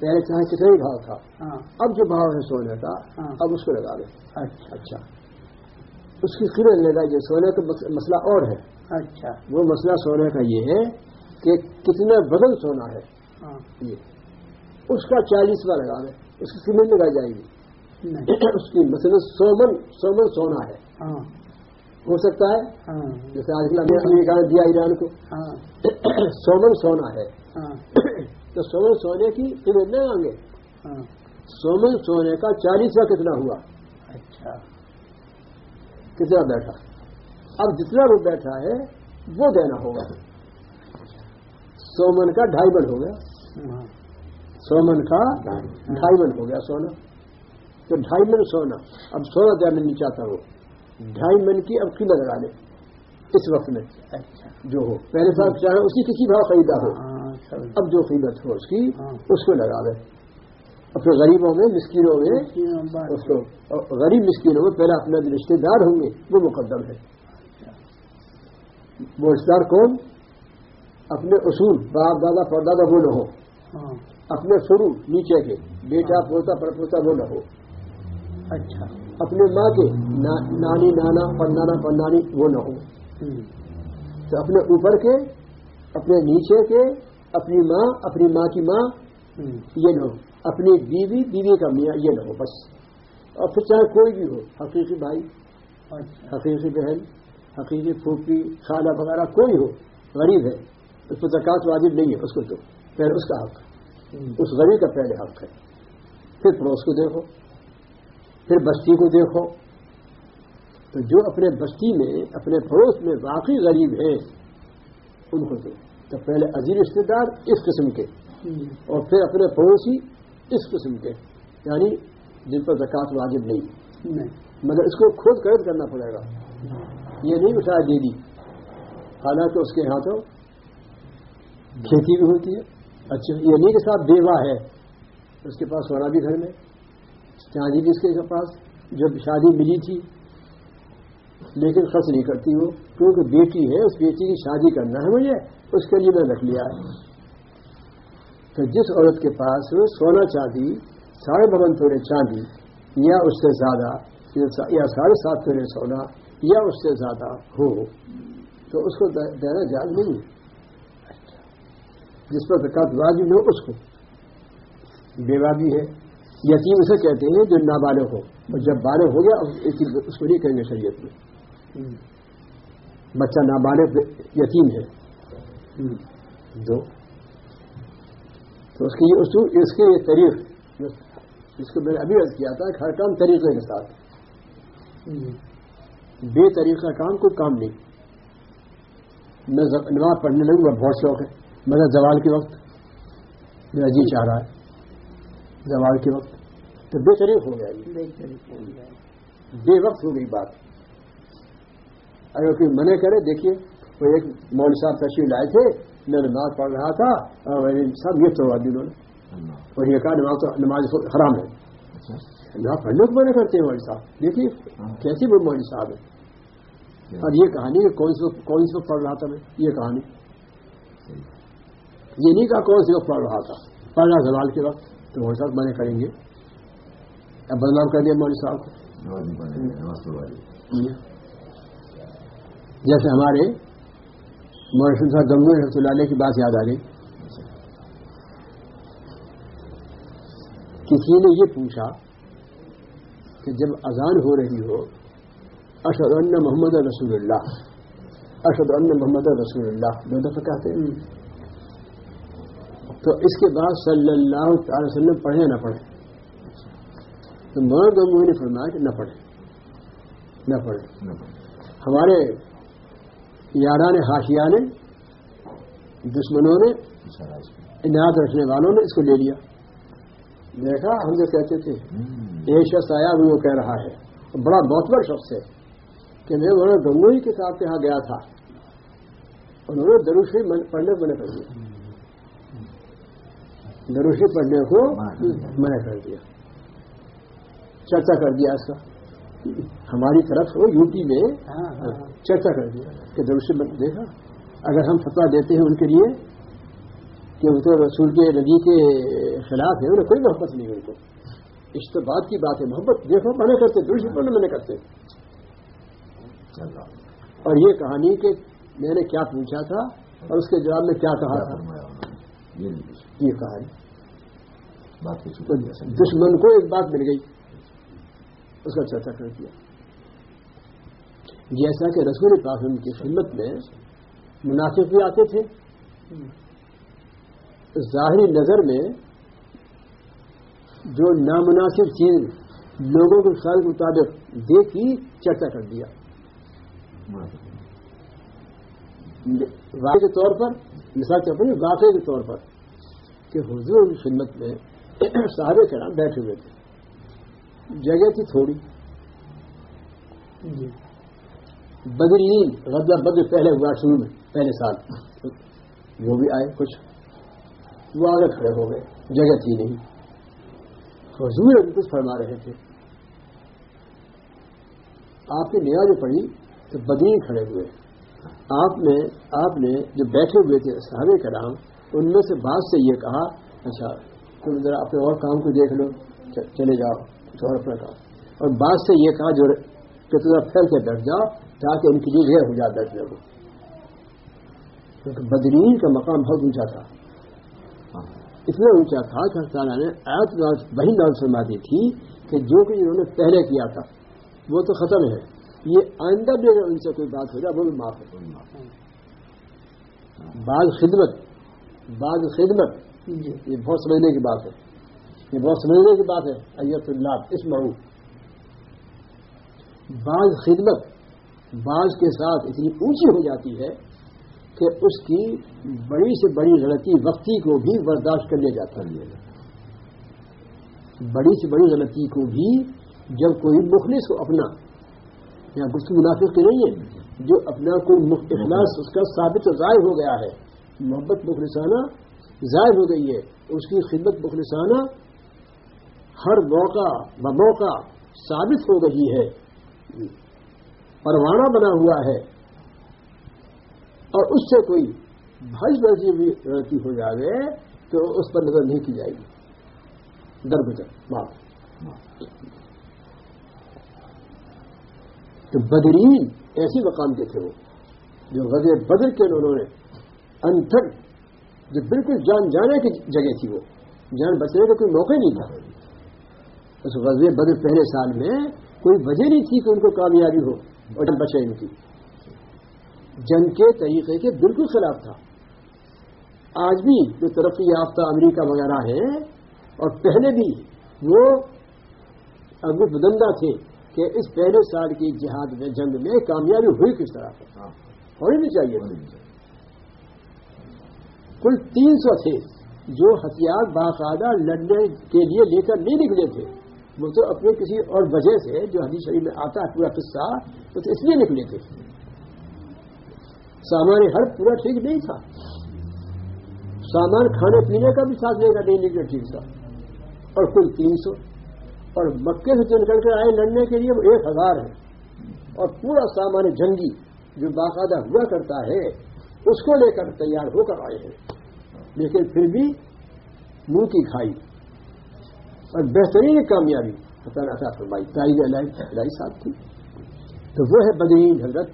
پہلے چاہے کتنا ہی بھاؤ تھا۔ ہاں۔ اب جو بھاؤ ہے سونے کا اب اس کو لگا دیں۔ اچھا۔ اچھا۔ اس کی قیمت لگائی یہ سونے کا مس- مسئلہ اور ہے۔ اچھا۔ وہ مسئلہ سونے کا یہ ہے کہ کتنا بدل سونا ہے۔ یہ۔ اس کا چالیسواں لگا دیں۔ اس کی قیمت لگائی جائے گی۔ اس کی مثلا سومن سومن سونا ہے۔ ہاں۔ ہو سکتا ہے؟ ہاں۔ جیسے آج کل امریکہ نے دیا ایران کو۔ ہاں۔ سومن سونا ہے۔ تو سومن سونے کی قیمت نہیں آئیں گے ہاں۔ سومن سونے کا چالیسواں کتنا ہوا؟ اچھا۔ کتنا بیٹھا؟ اب جتنا وہ بیٹھا ہے وہ دینا ہوگا۔ سومن کا ڈھائی من ہو ہاں سومن کا ڈھائی من ہو گیا سونا۔ تو ڈھائی من سونا۔ اب سونا دینا نہیں چاہتا وہ۔ ڈھائی من کی اب قیمت لگا لے اس وقت میں۔ اچھا۔ جو ہو۔ پہلے سال چاہے اسی کسی بھاؤ خریدا ہو۔ ہاں سب اب جو قیمت ہو اس کی ہاں۔ اس کو لگا دے اپنے غریبوں میں مسکینوں میں اس کو غریب مسکینوں میں پہلے اپنے رشتے دار ہوں گے وہ مقدم ہے وہ رشتے دار کون؟ اپنے اصول باپ دادا پردادا وہ نہ ہو ہاں۔ اپنے شروع نیچے کے بیٹا پوتا پڑپوتا وہ نہ ہو۔ اچھا۔ اپنے ماں کے نا- نانی نانا پڑنانا پڑنانی وہ نہ ہو۔ تو اپنے اوپر کے اپنے نیچے کے اپنی ماں اپنی ماں کی ماں یہ نہ ہو۔ اپنی بیوی بیوی کا میاں یہ نہ ہو بس۔ اور پھر چاہے کوئی بھی ہو حقیقی بھائی اچھا۔ حقیقی بہن حقیقی پھوپھی خالہ وغیرہ کوئی ہو غریب ہے اس پر زکات واجب نہیں ہے اس کو تو۔ پہلے اس کا حق۔ اس غریب کا پہلے حق ہے۔ پھر پڑوس کو دیکھو پھر بستی کو دیکھو۔ تو جو اپنے بستی میں اپنے پڑوس میں واقعی غریب ہیں ان کو دو تو پہلے عزیز رشتے دار اس قسم کے۔ اور پھر اپنے پڑوسی اس قسم کے۔ یعنی جن پر زکات واجب نہیں۔ نہیں۔ مگر اس کو خود قید کرنا پڑے گا۔ یہ نہیں اٹھا دے دی حالانکہ اس کے ہاتھوں کھیتی بھی ہوتی ہے۔ اچھا یہ نہیں کہ صاحب بیوہ ہے۔ اس کے پاس سونا بھی گھر میں۔ چاندی بھی اس کے پاس۔ جب شادی ملی تھی، لیکن خرچ نہیں کرتی وہ، کیونکہ بیٹی ہے، اس بیٹی کی شادی کرنا ہے مجھے اس کے لیے میں رکھ لیا ہے۔ تو جس عورت کے پاس سونا چاندی، ساڑھے بون تھوڑے چاندی، یا اس سے زیادہ، یا ساڑھے سات تھوڑے سونا، یا اس سے زیادہ ہو، تو اس کو دینا جائز نہیں ہے۔ جس پر زکات واجب ہو، اس کو۔ بیوہ بھی ہے۔ یتیم اسے کہتے ہیں جو نابالغ ہو۔ اور جب بالغ ہو گیا، اس کو نہیں کہیں گے شریعت میں۔ بچہ نابالغ یتیم ہے۔ دو۔ تو اس کی یہ اس کے یہ طریق۔ جس کو میں نے ابھی عرض کیا تھا کہ ہر کام طریقے کے ساتھ۔ بے طریقہ کام کوئی کام نہیں۔ میں نماز پڑھنے لگوں گا بہت شوق ہے۔ مگر زوال کے وقت میرا جی چاہ رہا ہے۔ زوال کے وقت تو بے طریق ہو گیا بے طریقے ہو جائے۔ بے وقت ہو گئی بات۔ اگر کوئی منع کرے دیکھیے وہ ایک مول صاحب تشریف لائے تھے میں نماز پڑھ رہا تھا اور سب یہ توڑا دی انہوں نے اور یہ کہا نماز تو نماز تو حرام ہے۔ نماز پڑھنے کو منع کرتے ہیں مولوی صاحب۔ دیکھیے ہاں۔ کیسی وہ مولوی صاحب ہے۔ اور یہ کہانی کہ کون وقت- کون وقت پڑھ رہا تھا میں؟ یہ کہانی۔ یہ نہیں کہا کون سی وقت پڑھ رہا تھا۔ پڑھ رہا زوال کے وقت تو مولوی صاحب منع کریں گے۔ اب بدنام کر دیا مولوی صاحب۔ کو دی جیسے ہمارے مولوی صاحب گنگو رحمۃ اللہ علیہ کی بات یاد آ گئی کسی نے یہ پوچھا کہ جب اذان ہو رہی ہو اشد ان محمد رسول اللہ اشد ان محمد رسول اللہ دو دفعہ کہتے ہیں۔ تو اس کے بعد صلی اللہ تعالی وسلم پڑھے نہ پڑھے تو مولانا گنگو نے فرمایا کہ نہ پڑھے نہ پڑھے۔ ہمارے یاران حاشیہ نے دشمنوں نے عنایت رکھنے والوں نے اس کو لے لیا۔ دیکھا ہم جو کہتے تھے ایک شخص آیا وہ وہ کہہ رہا ہے۔ بڑا معتبر شخص ہے کہ میں مولانا گنگوئی کے ساتھ یہاں گیا تھا۔ انہوں نے دروشی پڑھنے منع کر دیا دروشی پڑھنے کو منع کر دیا۔ چرچا کر دیا اس کا۔ ہماری طرف ہو یو پی میں ہاں ہاں چرچا کر دیا کہ دروشی دیکھا اگر ہم فتوا دیتے ہیں ان کے لیے کہ وہ تو رسول کے نبی کے خلاف ہے انہیں کوئی محبت نہیں ان کو۔ اس تو بات کی بات ہے محبت دیکھو منع کرتے دروشی پڑھنے منع کرتے۔ اور یہ کہانی کہ میں نے کیا پوچھا تھا اور اس کے جواب میں کیا کہا تھا؟ یہ کہانی بات کچھ تو دشمن کو ایک بات مل گئی۔ اس کا چرچا کر دیا۔ جیسا کہ رسول ان کی خدمت میں مناسب بھی آتے تھے۔ ظاہری نظر میں جو نامناسب چیز لوگوں کے خیال کے مطابق دیکھی چرچا کر دیا۔ واقع کے طور پر مثال پر واقع کے طور پر۔ کہ حضور کی خدمت میں سارے کرام بیٹھے ہوئے تھے۔ جگہ تھی تھوڑی۔ جی۔ بدرین غزہ بدر پہلے ہوا شروع میں پہلے سال۔ وہ بھی آئے کچھ۔ وہ آگے کھڑے ہو گئے۔ جگہ تھی نہیں۔ حضور ابھی کچھ فرما رہے تھے۔ آپ کی نیا جو پڑی تو بدرین کھڑے ہوئے۔ آپ نے آپ نے جو بیٹھے ہوئے تھے صحابہ کرام ان میں سے بعض سے یہ کہا اچھا تم ذرا اپنے اور کام کو دیکھ لو چلے جاؤ کچھ اور اپنا کام۔ اور بعض سے یہ کہا جو کہ ذرا پھیل کے بیٹھ جاؤ تاکہ ان کے لیے غیر ہو جائے بیٹھنے کو کیونکہ بدرین کا مقام بہت اونچا تھا۔ اتنا اونچا تھا کہ تعالیٰ نے آیت وہی نال فرما دی تھی کہ جو کچھ انہوں نے پہلے کیا تھا وہ تو ختم ہے۔ یہ آئندہ بھی اگر ان سے کوئی بات ہو جائے وہ بھی معاف ہے۔ بعض خدمت بعض خدمت جی۔ یہ بہت سمجھنے کی بات ہے۔ یہ بہت سمجھنے کی بات ہے ایت اللہ اس مئو بعض خدمت بعض کے ساتھ اتنی اونچی ہو جاتی ہے کہ اس کی بڑی سے بڑی غلطی وقتی کو بھی برداشت کر لیا جاتا ہے۔ بڑی سے بڑی غلطی کو بھی جب کوئی مخلص کو اپنا یا گفتگو منافق کی نہیں ہے جو اپنا کوئی اخلاص اس کا ثابت ضائع ہو گیا ہے۔ محبت مخلصانہ ضائع ہو گئی ہے۔ اس کی خدمت مخلصانہ ہر موقع بموقع ثابت ہو گئی ہے۔ پروانہ بنا ہوا ہے۔ اور اس سے کوئی بھائی برضی بھی غلطی ہو جائے تو اس پر نظر نہیں کی جائے گی۔ در بدر معاف تو بدرین ایسی مقام کے تھے وہ جو غزل بدر کے انہوں نے انتر جو بالکل جان جانے کی جگہ تھی وہ جان بچنے کا کوئی موقع نہیں تھا۔ اس غزل بدر پہلے سال میں کوئی وجہ نہیں تھی کہ ان کو کامیابی ہو اور جن بچے ان کی جنگ کے طریقے کے بالکل خلاف تھا۔ آج بھی جو ترقی یافتہ امریکہ وغیرہ ہیں اور پہلے بھی وہ ابو بدندہ تھے کہ اس پہلے سال کی جہاد میں جنگ میں کامیابی ہوئی کس طرح۔ ہونی نہیں چاہیے۔ کل تین سو تھے جو ہتھیار باقاعدہ لڑنے کے لیے لے کر نہیں نکلے تھے۔ وہ تو اپنے کسی اور وجہ سے جو حدیث شریف میں آتا ہے پورا قصہ وہ تو اس لیے نکلے تھے۔ سامان ہر پورا ٹھیک نہیں تھا۔ سامان کھانے پینے کا بھی ساتھ لے کر نہیں نکلے ٹھیک تھا۔ اور کل تین سو۔ اور مکے سے جو نکل کر آئے لڑنے کے لیے وہ ایک ہزار ہے۔ اور پورا سامان جنگی جو باقاعدہ ہوا کرتا ہے، اس کو لے کر تیار ہو کر آئے ہیں۔ لیکن پھر بھی منہ کی کھائی۔ اور بہترین کامیابی۔ حسن عطا فرمائی۔ تاریخ الہی صاحب تھی۔ تو وہ ہے بدرین حضرت۔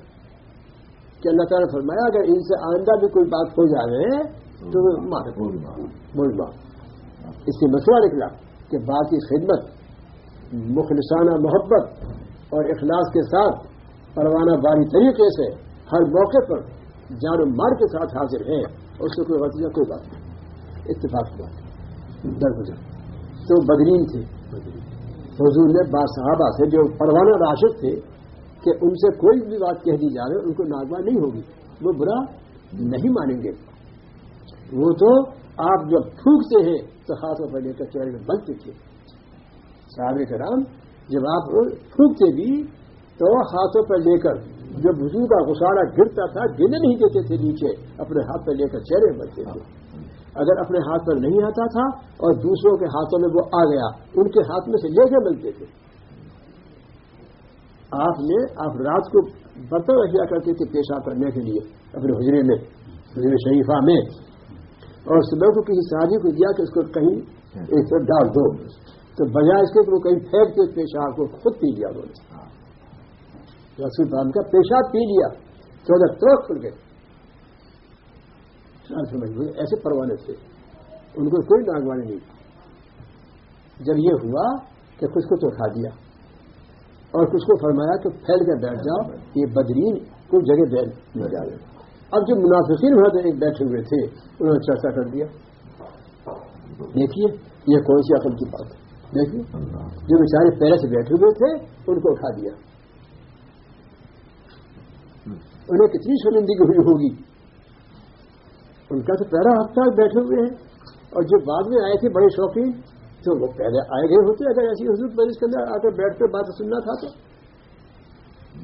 کہ اللہ تعالیٰ نے فرمایا، اگر ان سے آئندہ بھی کوئی بات ہو جائے، تو بول بات۔ اس سے مسئلہ نکلا کہ بات کی خدمت، مخلصانہ محبت اور اخلاص کے ساتھ پروانہ باری طریقے سے ہر موقع پر جان و مار کے ساتھ حاضر ہے اس سے کوئی غلطی کوئی بات نہیں۔ اتفاق کی بات درگزر تو بدرین تھے۔ حضور نے با صحابہ سے جو پروانہ راشد تھے کہ ان سے کوئی بھی بات کہہ دی جائے ان کو ناگوا نہیں ہوگی۔ وہ برا نہیں مانیں گے۔ وہ تو آپ جب پھونکتے ہیں تو ہاتھوں پر لے کر چہرے میں بلتے تھے۔ صحابہ کرام، جب آپ پھونکتے بھی تو ہاتھوں پر لے کر جب بزرگ کا غسارا گرتا تھا گرنے نہیں دیتے تھے نیچے، اپنے ہاتھ پہ لے کر چہرے بلتے تھے۔ اگر اپنے ہاتھ پر نہیں آتا تھا اور دوسروں کے ہاتھوں میں وہ آ گیا، ان کے ہاتھ میں سے لے کے ملتے تھے۔ آپ نے، آپ رات کو برتن رکھا کرتے تھے پیشاب کرنے کے لیے، اپنے حجرے میں حجر شریفہ میں۔ اور صبح کو کسی شادی کو دیا کہ اس کو کہیں ایک طرف ڈال دو۔ تو بجائے اس کے کہ وہ کہیں پھینک کے پیشاب کو خود پی لیا انہوں نے رسول بام کا پیشاب پی لیا، چودہ ترک کھل گئے۔ ایسے پروانے تھے۔ ان کو کوئی ناگوانی نہیں۔ جب یہ ہوا کہ کچھ کو تو کھا دیا اور کچھ کو فرمایا کہ پھیل کر بیٹھ جاؤ، یہ بدرین کوئی جگہ بیٹھ جا رہے اب جو منافقین وہاں ایک بیٹھے ہوئے تھے، انہوں نے چرچا کر دیا۔ دیکھیے، یہ کون سی عقل کی بات ہے؟ دیکھیے، جو بیچارے پہلے سے بیٹھے ہوئے تھے، ان کو اٹھا دیا۔ انہیں کتنی شرمندگی ہوئی ہوگی۔ ان کا تو پہلا ہفتہ بیٹھے ہوئے ہیں۔ اور جو بعد میں آئے تھے بڑے شوقین تو وہ پہلے آئے گئے ہوتے اگر ایسی حضور مجلس کے اندر آ کر بیٹھ کر بات سننا تھا تو۔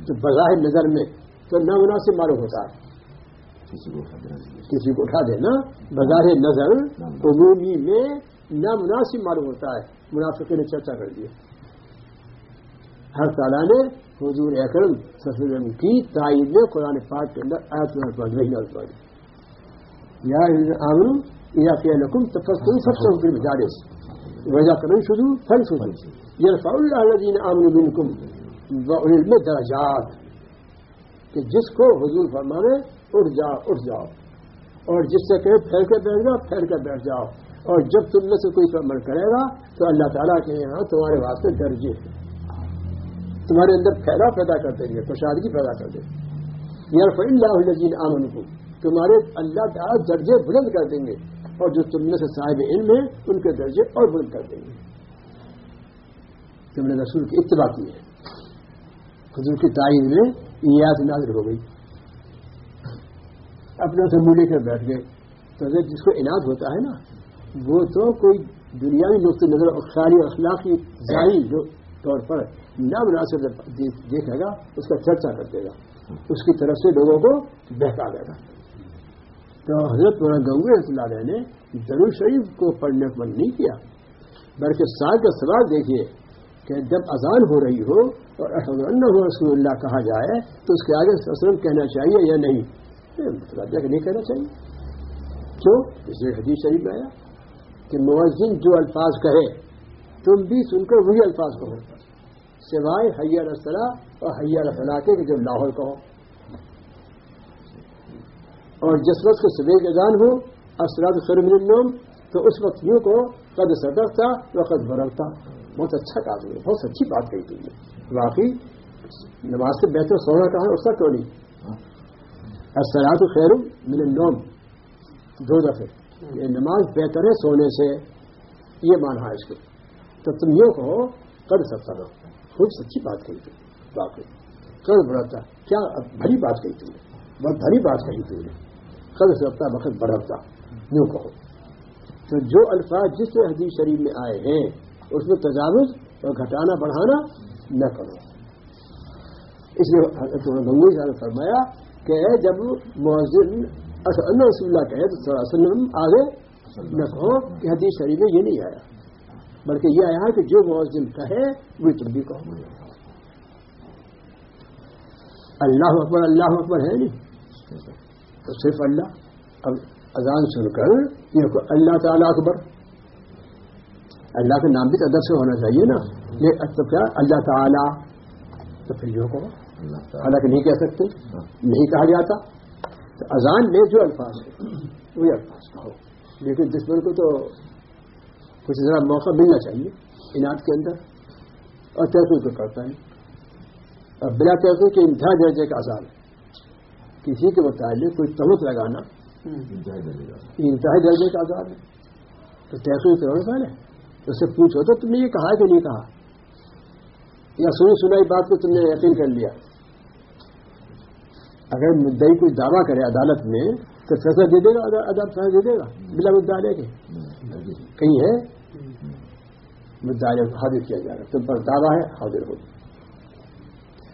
تو بظاہر نظر میں تو نامناسب معلوم ہوتا۔ ہے کسی کو اٹھا دینا۔ بظاہر نظر عمومی میں نامناسب معلوم ہوتا ہے۔ منافقے نے چرچا کر دیا ہر تعالیٰ نے حضور اکرم صلی اللہ علیہ وسلم کی تائید میں قرآن پاک کے اندر آیت نمبر پڑھ وہی نمبر پڑھ یا آمن یا کہ لکم تفصیل سب سے حکم مجالس وجہ کرن شدو پھل شدو یرفع اللہ الذین آمنوا منکم وعلم درجات کہ جس کو حضور فرمانے، اٹھ جاؤ اٹھ جاؤ۔ اور جس سے کہے، پھیل کے بیٹھ جاؤ، پھیل کے بیٹھ جاؤ۔ اور جب تم میں سے کوئی عمل کرے گا، تو اللہ تعالیٰ کے یہاں تمہارے واسطے درجے۔ ہیں تمہارے اندر پھیلا پیدا کر دیں گے کشادگی پیدا کر دیں گے یار اللہ الجین آمن کو تمہارے اللہ تعالیٰ درجے بلند کر دیں گے۔ اور جو تم میں سے صاحب علم ہیں، ان کے درجے اور بلند کر دیں گے۔ تم نے رسول کی اتباع کی ہے۔ حضور کی تعین میں یاد نازر ہو گئی۔ اپنا سے منہ لے کر بیٹھ گئے۔ تو جس کو انعد ہوتا ہے نا، وہ تو کوئی دنیاوی نقطۂ نظر اور خیالی اخلاقی ظاہری جو طور پر نہ مناسب دیکھے گا، اس کا چرچا کر دے گا۔ اس کی طرف سے لوگوں کو بہکا دے گا۔ تو حضرت مولانا گنگو رحمۃ اللہ علیہ نے ضرور شریف کو پڑھنے کو بند نہیں کیا، بلکہ سال کا سوال دیکھیے کہ جب اذان ہو رہی ہو اور اشد ہو رسول اللہ کہا جائے، تو اس کے آگے وسلم کہنا چاہیے یا نہیں؟ مطلب کہ نہیں کہنا چاہیے۔ کیوں؟ اس لیے حدیث شریف میں آیا کہ مؤذن جو الفاظ کہے، تم بھی سن کر وہی الفاظ کہو۔ سوائے حیا الصلاح اور حیا الفلاح کے جب لاہور کہو۔ اور جس وقت کو صبح کے اذان ہو اسراد خرم النوم، تو اس وقت یوں کو قد صدر تھا وقت برف بہت اچھا کہا تم نے بہت اچھی بات کہی تم نے۔ واقعی، نماز سے بہتر سونا کہا اس کا کیوں نہیں؟ اسراد خیر من النوم۔ دو دفعے یہ نماز بہتر ہے سونے سے، یہ مانا ہے اس کو۔ تو تم یوں کہو، قد سب خود سچی بات کہی تم واقعی قد بڑھتا کیا بھری بات کہی تم نے بہت بھری بات کہی تم نے قد سبتا وقت بڑھتا یوں کہو۔ تو جو الفاظ جس حدیث شریف میں آئے ہیں، اس میں تجاوز اور گھٹانا بڑھانا نہ کرو۔ اس لیے گنگوئی صاحب نے فرمایا کہ جب مؤذن اچھا، رسول اللہ کہے تو صلی اللہ علیہ وسلم آگے نہ کہو کہ حدیث شریف میں یہ نہیں آیا۔ بلکہ یہ آیا کہ جو مؤذن کہے وہ تم بھی کہو اللہ اکبر اللہ اکبر ہے نہیں۔ تو صرف اللہ۔ اب اذان سن کر یہ اللہ تعالیٰ اکبر۔ اللہ کا نام بھی ادب سے ہونا چاہیے نا۔ یہ تو کیا؟ اللہ تعالیٰ۔ تو پھر یہ کہو۔ حالانکہ نہیں کہہ سکتے نہیں کہا جاتا۔ تو اذان میں جو الفاظ ہے وہی الفاظ کہو۔ لیکن دشمن کو تو کچھ ذرا موقع ملنا چاہیے انعد کے اندر اور تحقیق کرتا ہے اور بلا تحقیق کے انتہا درجے کا آزاد ہے۔ کسی کے متعلق کوئی تمت لگانا انتہائی درجے کا آزاد ہے۔ تو تحقیق کرو ہے۔ اس سے پوچھو تو تم نے یہ کہا کہ نہیں کہا؟ یا سنی سنائی بات کو تم نے یقین کر لیا۔ اگر مدعی کوئی دعویٰ کرے عدالت میں تو فیصلہ دے دے گا عدالت فیصلہ دے دے گا۔ بلا مدعا کے۔ کہیں ہے مدعا کو حاضر کیا جائے گا تم پر دعویٰ ہے حاضر ہوگا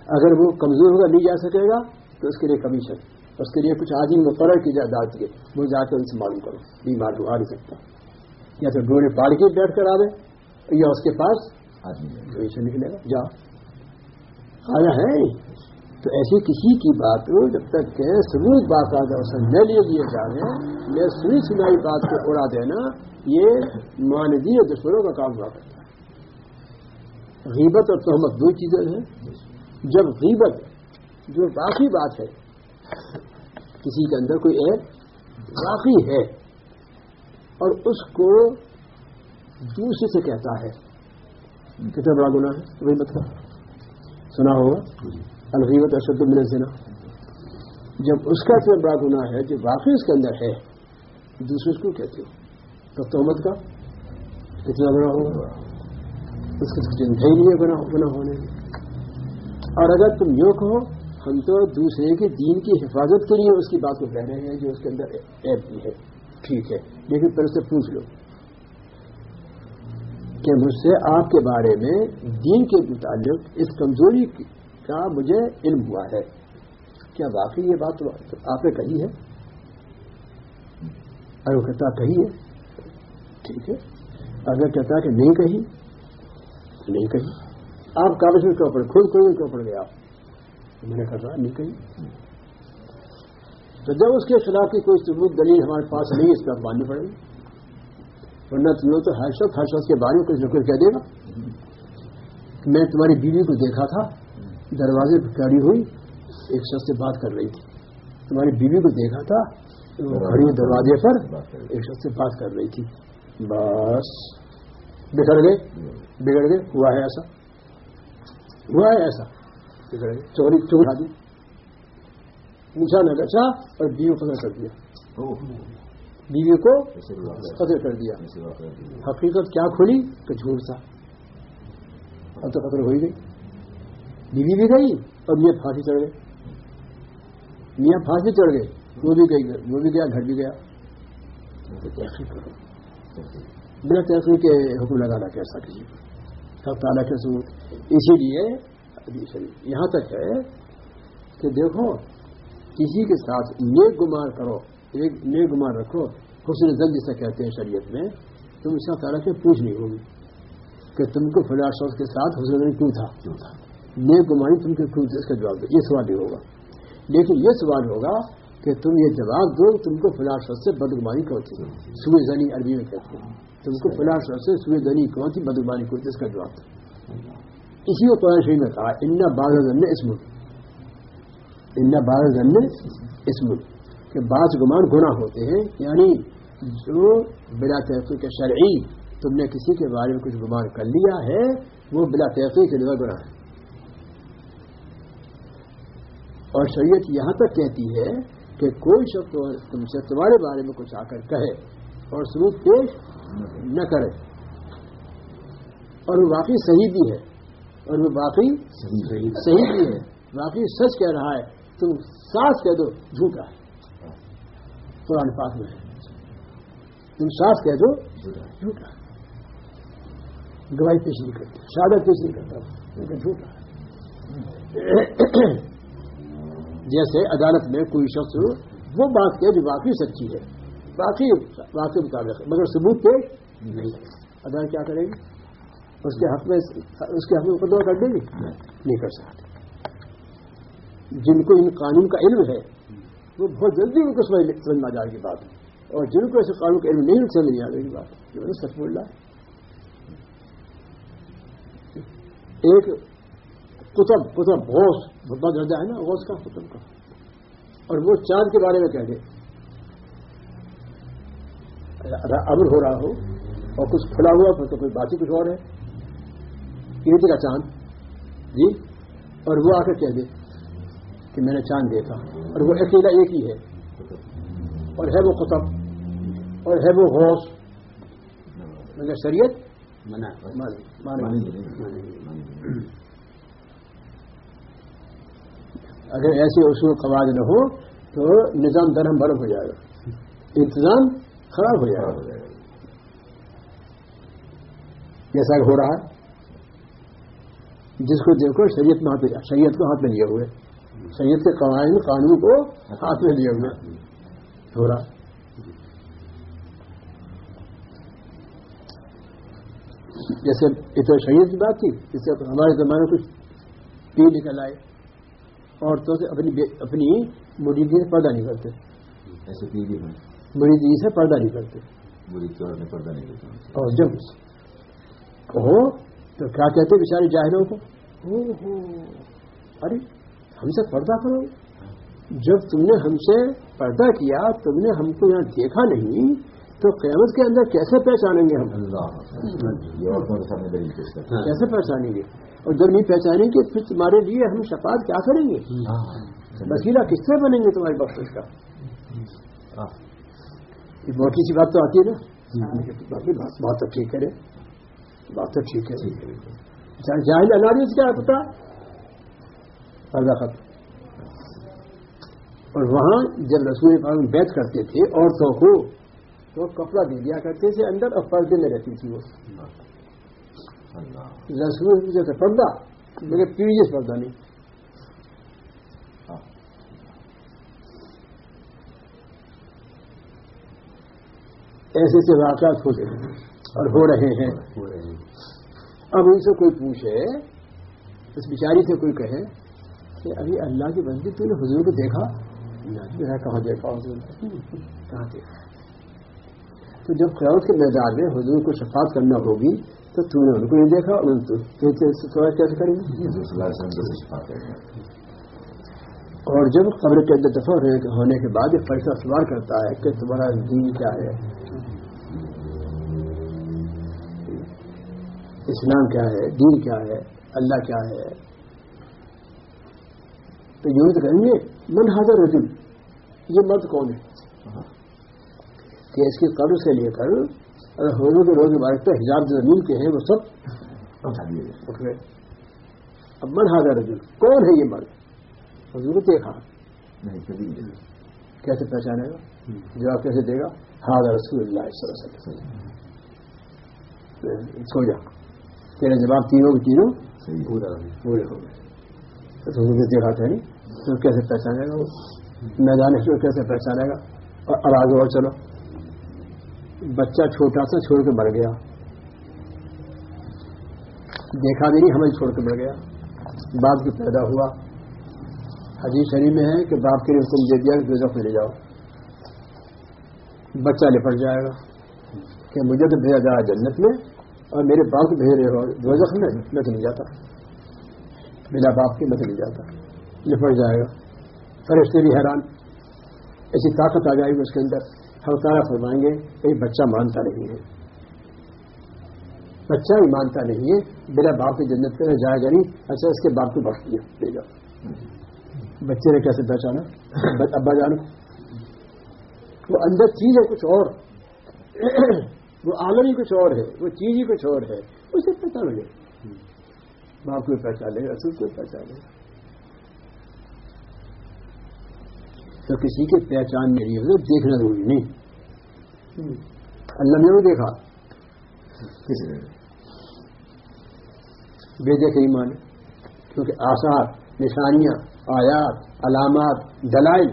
اگر وہ کمزور ہوگا نہیں جا سکے گا تو اس کے لیے کمیشن اس کے لیے کچھ آدمی مقرر کی جائے عدالت کے وہ جا کے ان سے معلوم کرو۔ بیمار کو آ نہیں سکتا۔ یا تو ڈوڑے پاڑ کے بیٹھ کر آوے یا اس کے پاس سے نکلے گا۔ جا آیا ہے۔ تو ایسی کسی کی بات ہو جب تک کہ ثبوت بات آ جائے اسے نہ لیے دیے جا رہے ہیں میں سنی سنائی بات کو اڑا دینا یہ معاندی دشمنوں کا کام ہوا کرتا ہے۔ غیبت اور تہمت دو چیزیں ہیں۔ جب غیبت، جو باقی بات ہے، کسی کے اندر کوئی ایپ واقعی ہے اور اس کو دوسرے سے کہتا ہے۔ کتنا بڑا گنا ہے غیبت کا۔ سنا ہوگا؟ الغیبت اشد من الزنا۔ جب اس کا اتنا بڑا گنا ہے، جو واقعی اس کے اندر ہے، دوسرے کو کہتے ہو۔ تو تہمت کا کتنا بڑا ہوگا؟ اس کو چنتا ہی نہیں ہے گناہ گناہ ہونے میں۔ اور اگر تم یوں کہو، ہم تو دوسرے کے دین کی حفاظت کے لیے اس کی بات کو کہہ رہے ہیں جو اس کے اندر ایپ بھی ہے۔ ٹھیک ہے، لیکن پھر اس سے پوچھ لو کہ مجھ سے آپ کے بارے میں دین کے متعلق اس کمزوری کا مجھے علم ہوا ہے۔ کیا واقعی یہ بات آپ نے کہی ہے؟ اگر وہ کہتا کہی ہے، ٹھیک ہے۔ اگر کہتا کہ نہیں کہی نہیں کہی۔ آپ کاغذ میں کیوں پڑے خود کوئی کیوں پڑ گئے آپ۔ میں نے کہا، نہیں کہی۔ تو جب اس کے خلاف کی کوئی ثبوت دلیل ہمارے پاس نہیں اس پر ماننی پڑے گی ورنہ تمہیں تو ہر شخص ہر شخص کے بارے میں کچھ نہ کچھ کہہ دے گا۔ میں تمہاری بیوی کو دیکھا تھا، دروازے پہ کھڑی ہوئی ایک شخص سے بات کر رہی تھی۔ تمہاری بیوی کو دیکھا تھا کھڑی دروازے پر ایک شخص سے بات کر رہی تھی۔ بس۔ بگڑ گئے بگڑ گئے ہوا ہے ایسا۔ ہوا ہے ایسا۔ بگڑ گئے۔ چوری چور دی۔ نہ بچا اور بیوی قتل کر دیا۔ بیوی کو قتل کر دیا۔ حقیقت کیا کھلی کہ جھوٹ تھا۔ اب تو قتل ہو ہی گئی۔ بیوی بھی گئی اور میاں پھانسی چڑھ گئے۔ میاں پھانسی چڑھ گئے۔ وہ بھی گئی وہ بھی گیا گھر بھی گیا۔ تحقیق کرو بنا تحقیق کے حکم لگانا کیسا کسی سب تعالیٰ کے ثبوت اسی لیے یہاں تک ہے کہ دیکھو کسی کے ساتھ نیک گمار کرو ایک نیک گمار رکھو حسن زن جسے کہتے ہیں شریعت میں تم اس کا تعالیٰ سے پوچھ نہیں ہوگی کہ تم کو فلاں شخص کے ساتھ حسن زن کیوں تھا؟ نیک گماری تم کو کیوں اس کا جواب دو یہ سوال نہیں ہوگا۔ لیکن یہ سوال ہوگا کہ تم یہ جواب دو، تم کو فلاں شخص سے بدگمانی کون تھی سوئے زنی عربی میں کہتے ہیں۔ تم کو فلاں شخص سے سوئے زنی کون تھی بدگمانی کون اس کا جواب دو۔ اسی کو قرآن شریف میں کہا ان باغ اس ملک ان بار ذن اسم. کہ بعض گمان گناہ ہوتے ہیں یعنی جو بلا تحقیق شرعی تم نے کسی کے بارے میں کچھ گمان کر لیا ہے، وہ بلا تحقیق کے لیے گناہ ہے۔ اور شریعت یہاں تک کہتی ہے کہ کوئی شخص تم سے تمہارے بارے میں کچھ آ کر کہے اور سلوک پیش نہ کرے۔ اور وہ واقعی صحیح بھی ہے۔ اور وہ واقعی صحیح بھی ہے۔ واقعی سچ کہہ رہا ہے۔ تم سانس کہہ دو جھوٹا ہے قرآن پاک میں ہے۔ تم سانس کہہ دو جھوٹا گواہی پیش نہیں کرتے، شہادت پیش نہیں کرتا جھوٹا جیسے عدالت میں کوئی شخص وہ بات کہ جو واقعی سچی ہے۔ باقی واقعی مطابق ہے، مگر ثبوت پیش نہیں۔ عدالت کیا کرے گی؟ اس کے حق میں اس کے حق میں مقدمہ کر دے گی؟ نہیں کر سکتے جن کو ان قانون کا علم ہے، وہ بہت جلدی ان کو سمجھ میں آ جائے گی بات۔ اور جن کو ایسے قانون کا علم نہیں سمجھ نہیں آ رہی بات۔ یہ سچ بول رہا ہے۔ ایک کتب کتب غوث بہت درجہ ہے نا غوث کا کتب کا اور وہ چاند کے بارے میں کہہ دے۔ ابر ہو رہا ہو اور کچھ کھلا ہوا تو کوئی بات ہی کچھ اور ہے۔ عید کا چاند۔ جی؟ اور وہ آ کر کہہ دے کہ میں نے چاند دیکھا۔ اور وہ اکیلا ایک ہی ہے۔ اور ہے وہ قطب اور ہے وہ غوث۔ مگر شریعت؟ اگر ایسے اصول قواعد نہ ہو تو نظام درہم برف ہو جائے گا۔ انتظام خراب ہو جائے گا۔ جیسا ہو رہا ہے۔ جس کو دیکھو، شریعت میں شریعت کو ہاتھ میں لیے ہوئے سید کے قوائن قانون کو ہاتھ میں لیے ہوئے تھوڑا جیسے اتنے شہید کی بات تھی۔ جس سے ہمارے زمانے کچھ پی نکل آئے۔ عورتوں سے اپنی اپنی مریدی سے پردہ نہیں کرتے۔ ایسے مریدی سے پردہ نہیں کرتے۔ پردہ نہیں کرتے۔ اور جب کہو تو کیا کہتے بیچارے جاہروں کو؟ ارے ہم سے پردہ کرو۔ جب تم نے ہم سے پردہ کیا تم نے ہم کو یہاں دیکھا نہیں تو قیامت کے اندر کیسے پہچانیں گے ہم؟ کیسے پہچانیں گے؟ اور جب نہیں پہچانیں گے پھر تمہارے لیے ہم شفاعت کیا کریں گے؟ بسیرہ کس سے بنیں گے تمہاری بخش کا؟ یہ بہت سی بات تو آتی ہے نا۔ بات تو ٹھیک کرے بات تو ٹھیک ہے۔ جاہل اناریوں سے کیا پتا؟ پردہ ختم اور وہاں جب رسول پاک بیت کرتے تھے عورتوں کو تو کپڑا دے دیا کرتے تھے اندر اور پردے میں رہتی تھی وہ۔ رسول جیسے پردہ لیکن پیڑھی پردہ نہیں۔ ایسے ایسے واقعات ہوتے ہیں اور ہو رہے ہیں۔ اب ان سے کوئی پوچھے اس بیچاری سے کوئی کہے کہ ابھی اللہ کی بندی تو نے حضور کو دیکھا؟ کہاں دیکھا؟ حضور کہاں دیکھا؟ تو جب قیامت کے میدان میں حضور کو شفاعت کرنا ہوگی تو تم نے ان کو نہیں دیکھا کیسے کریں گے اور جب قبر کے اندر دفاع ہونے کے بعد یہ فیصلہ سوال کرتا ہے کہ تمہارا دین کیا ہے۔ اسلام کیا ہے؟ دین کیا ہے؟ اللہ کیا ہے؟ تو یوں تو کہیں گے من حاضر رجل یہ مرد کون ہے؟ کہ اس کی قبر سے لے کر اگر ہونے کے روز مبارک پہ حجاب زمین کے ہیں وہ سب پکڑے اب من حاضر رجل کون ہے یہ مرد؟ حضور دیکھا کیسے پہچانے گا؟ جواب کیسے دے گا؟ حاضر رسول اللہ صلی اللہ علیہ وسلم۔ سو جا۔ تیرے جواب تینوں کے تینوں پورے ہو گئے۔ حضور دیکھا تھا نہیں؟ تو کیسے پہچانے گا وہ؟ میدان کیسے پہچانے گا؟ اور آگے اور چلو۔ بچہ چھوٹا سا چھوڑ کے مر گیا۔ دیکھا بھی نہیں، ہمیں چھوڑ کے مر گیا۔ باپ کی پیدا ہوا۔ حجی شریف میں ہے کہ باپ کے لیے حکم دے دیا کہ میں لے جاؤ۔ بچہ لپٹ جائے گا کہ مجھے تو بھیجا جائے جنت میں اور میرے باپ کو بھیج رہے ہو۔ دوزخ میں میں تو نہیں جاتا۔ میرا باپ کے میں تو نہیں جاتا۔ لپٹ جائے گا۔ فرشتے بھی حیران۔ ایسی طاقت آ جائے گی اس کے اندر۔ ہم تارا فرمائیں گے کہ بچہ مانتا نہیں ہے۔ بچہ بھی مانتا نہیں ہے میرا باپ کی جنت پہ جائے گا نہیں اچھا اس کے باپ کو بخش دیا، لے جاؤ۔ بچے نے کیسے پہچانا؟ ابا جانو وہ اندر چیز ہے، کچھ اور۔ وہ عالم ہی کچھ اور ہے، وہ چیز ہی کچھ اور ہے۔ اسے پہچان لگے باپ کو پہچان لے اصل کو پہچان لے گا تو کسی کے پہچان نہیں ہو دیکھنا ضروری نہیں۔ اللہ نے وہ دیکھا۔ بے دیکھ ایمان۔ کیونکہ آثار، نشانیاں، آیات، علامات، دلائل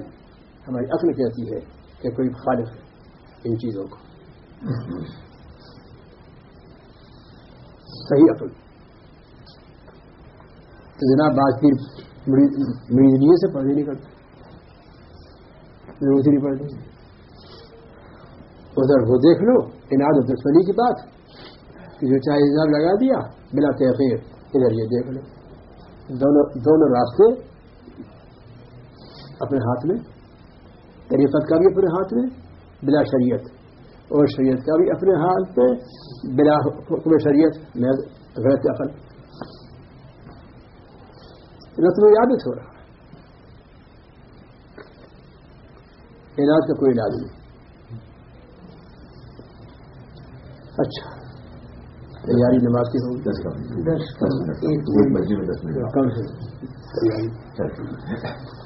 ہماری عقل کہتی ہے کہ کوئی خالف ہے ان چیزوں کو۔ صحیح عقل۔ جناب بات پھر مریض سے پڑھنے نہیں کرتے۔ ضرورت نہیں پڑتی ادھر وہ دیکھ لو انعد دشمنی کی بات، کہ جو چاہے الزام لگا دیا، بلا تحقیر ادھر یہ دیکھ لو۔ دونوں دونوں راستے اپنے ہاتھ میں، طریقت کا بھی اپنے ہاتھ میں، بلا شریعت۔ اور شریعت کا بھی اپنے ہاتھ پہ بلا حکم شریعت۔ میں غلط عقل۔ رسم یادت ہو رہا۔ علاج کا کوئی علاج نہیں۔ اچھا۔ تیاری نماز کی ہوگی؟ دس دس ایک بجے میں دس منٹ۔ کم سے تیاری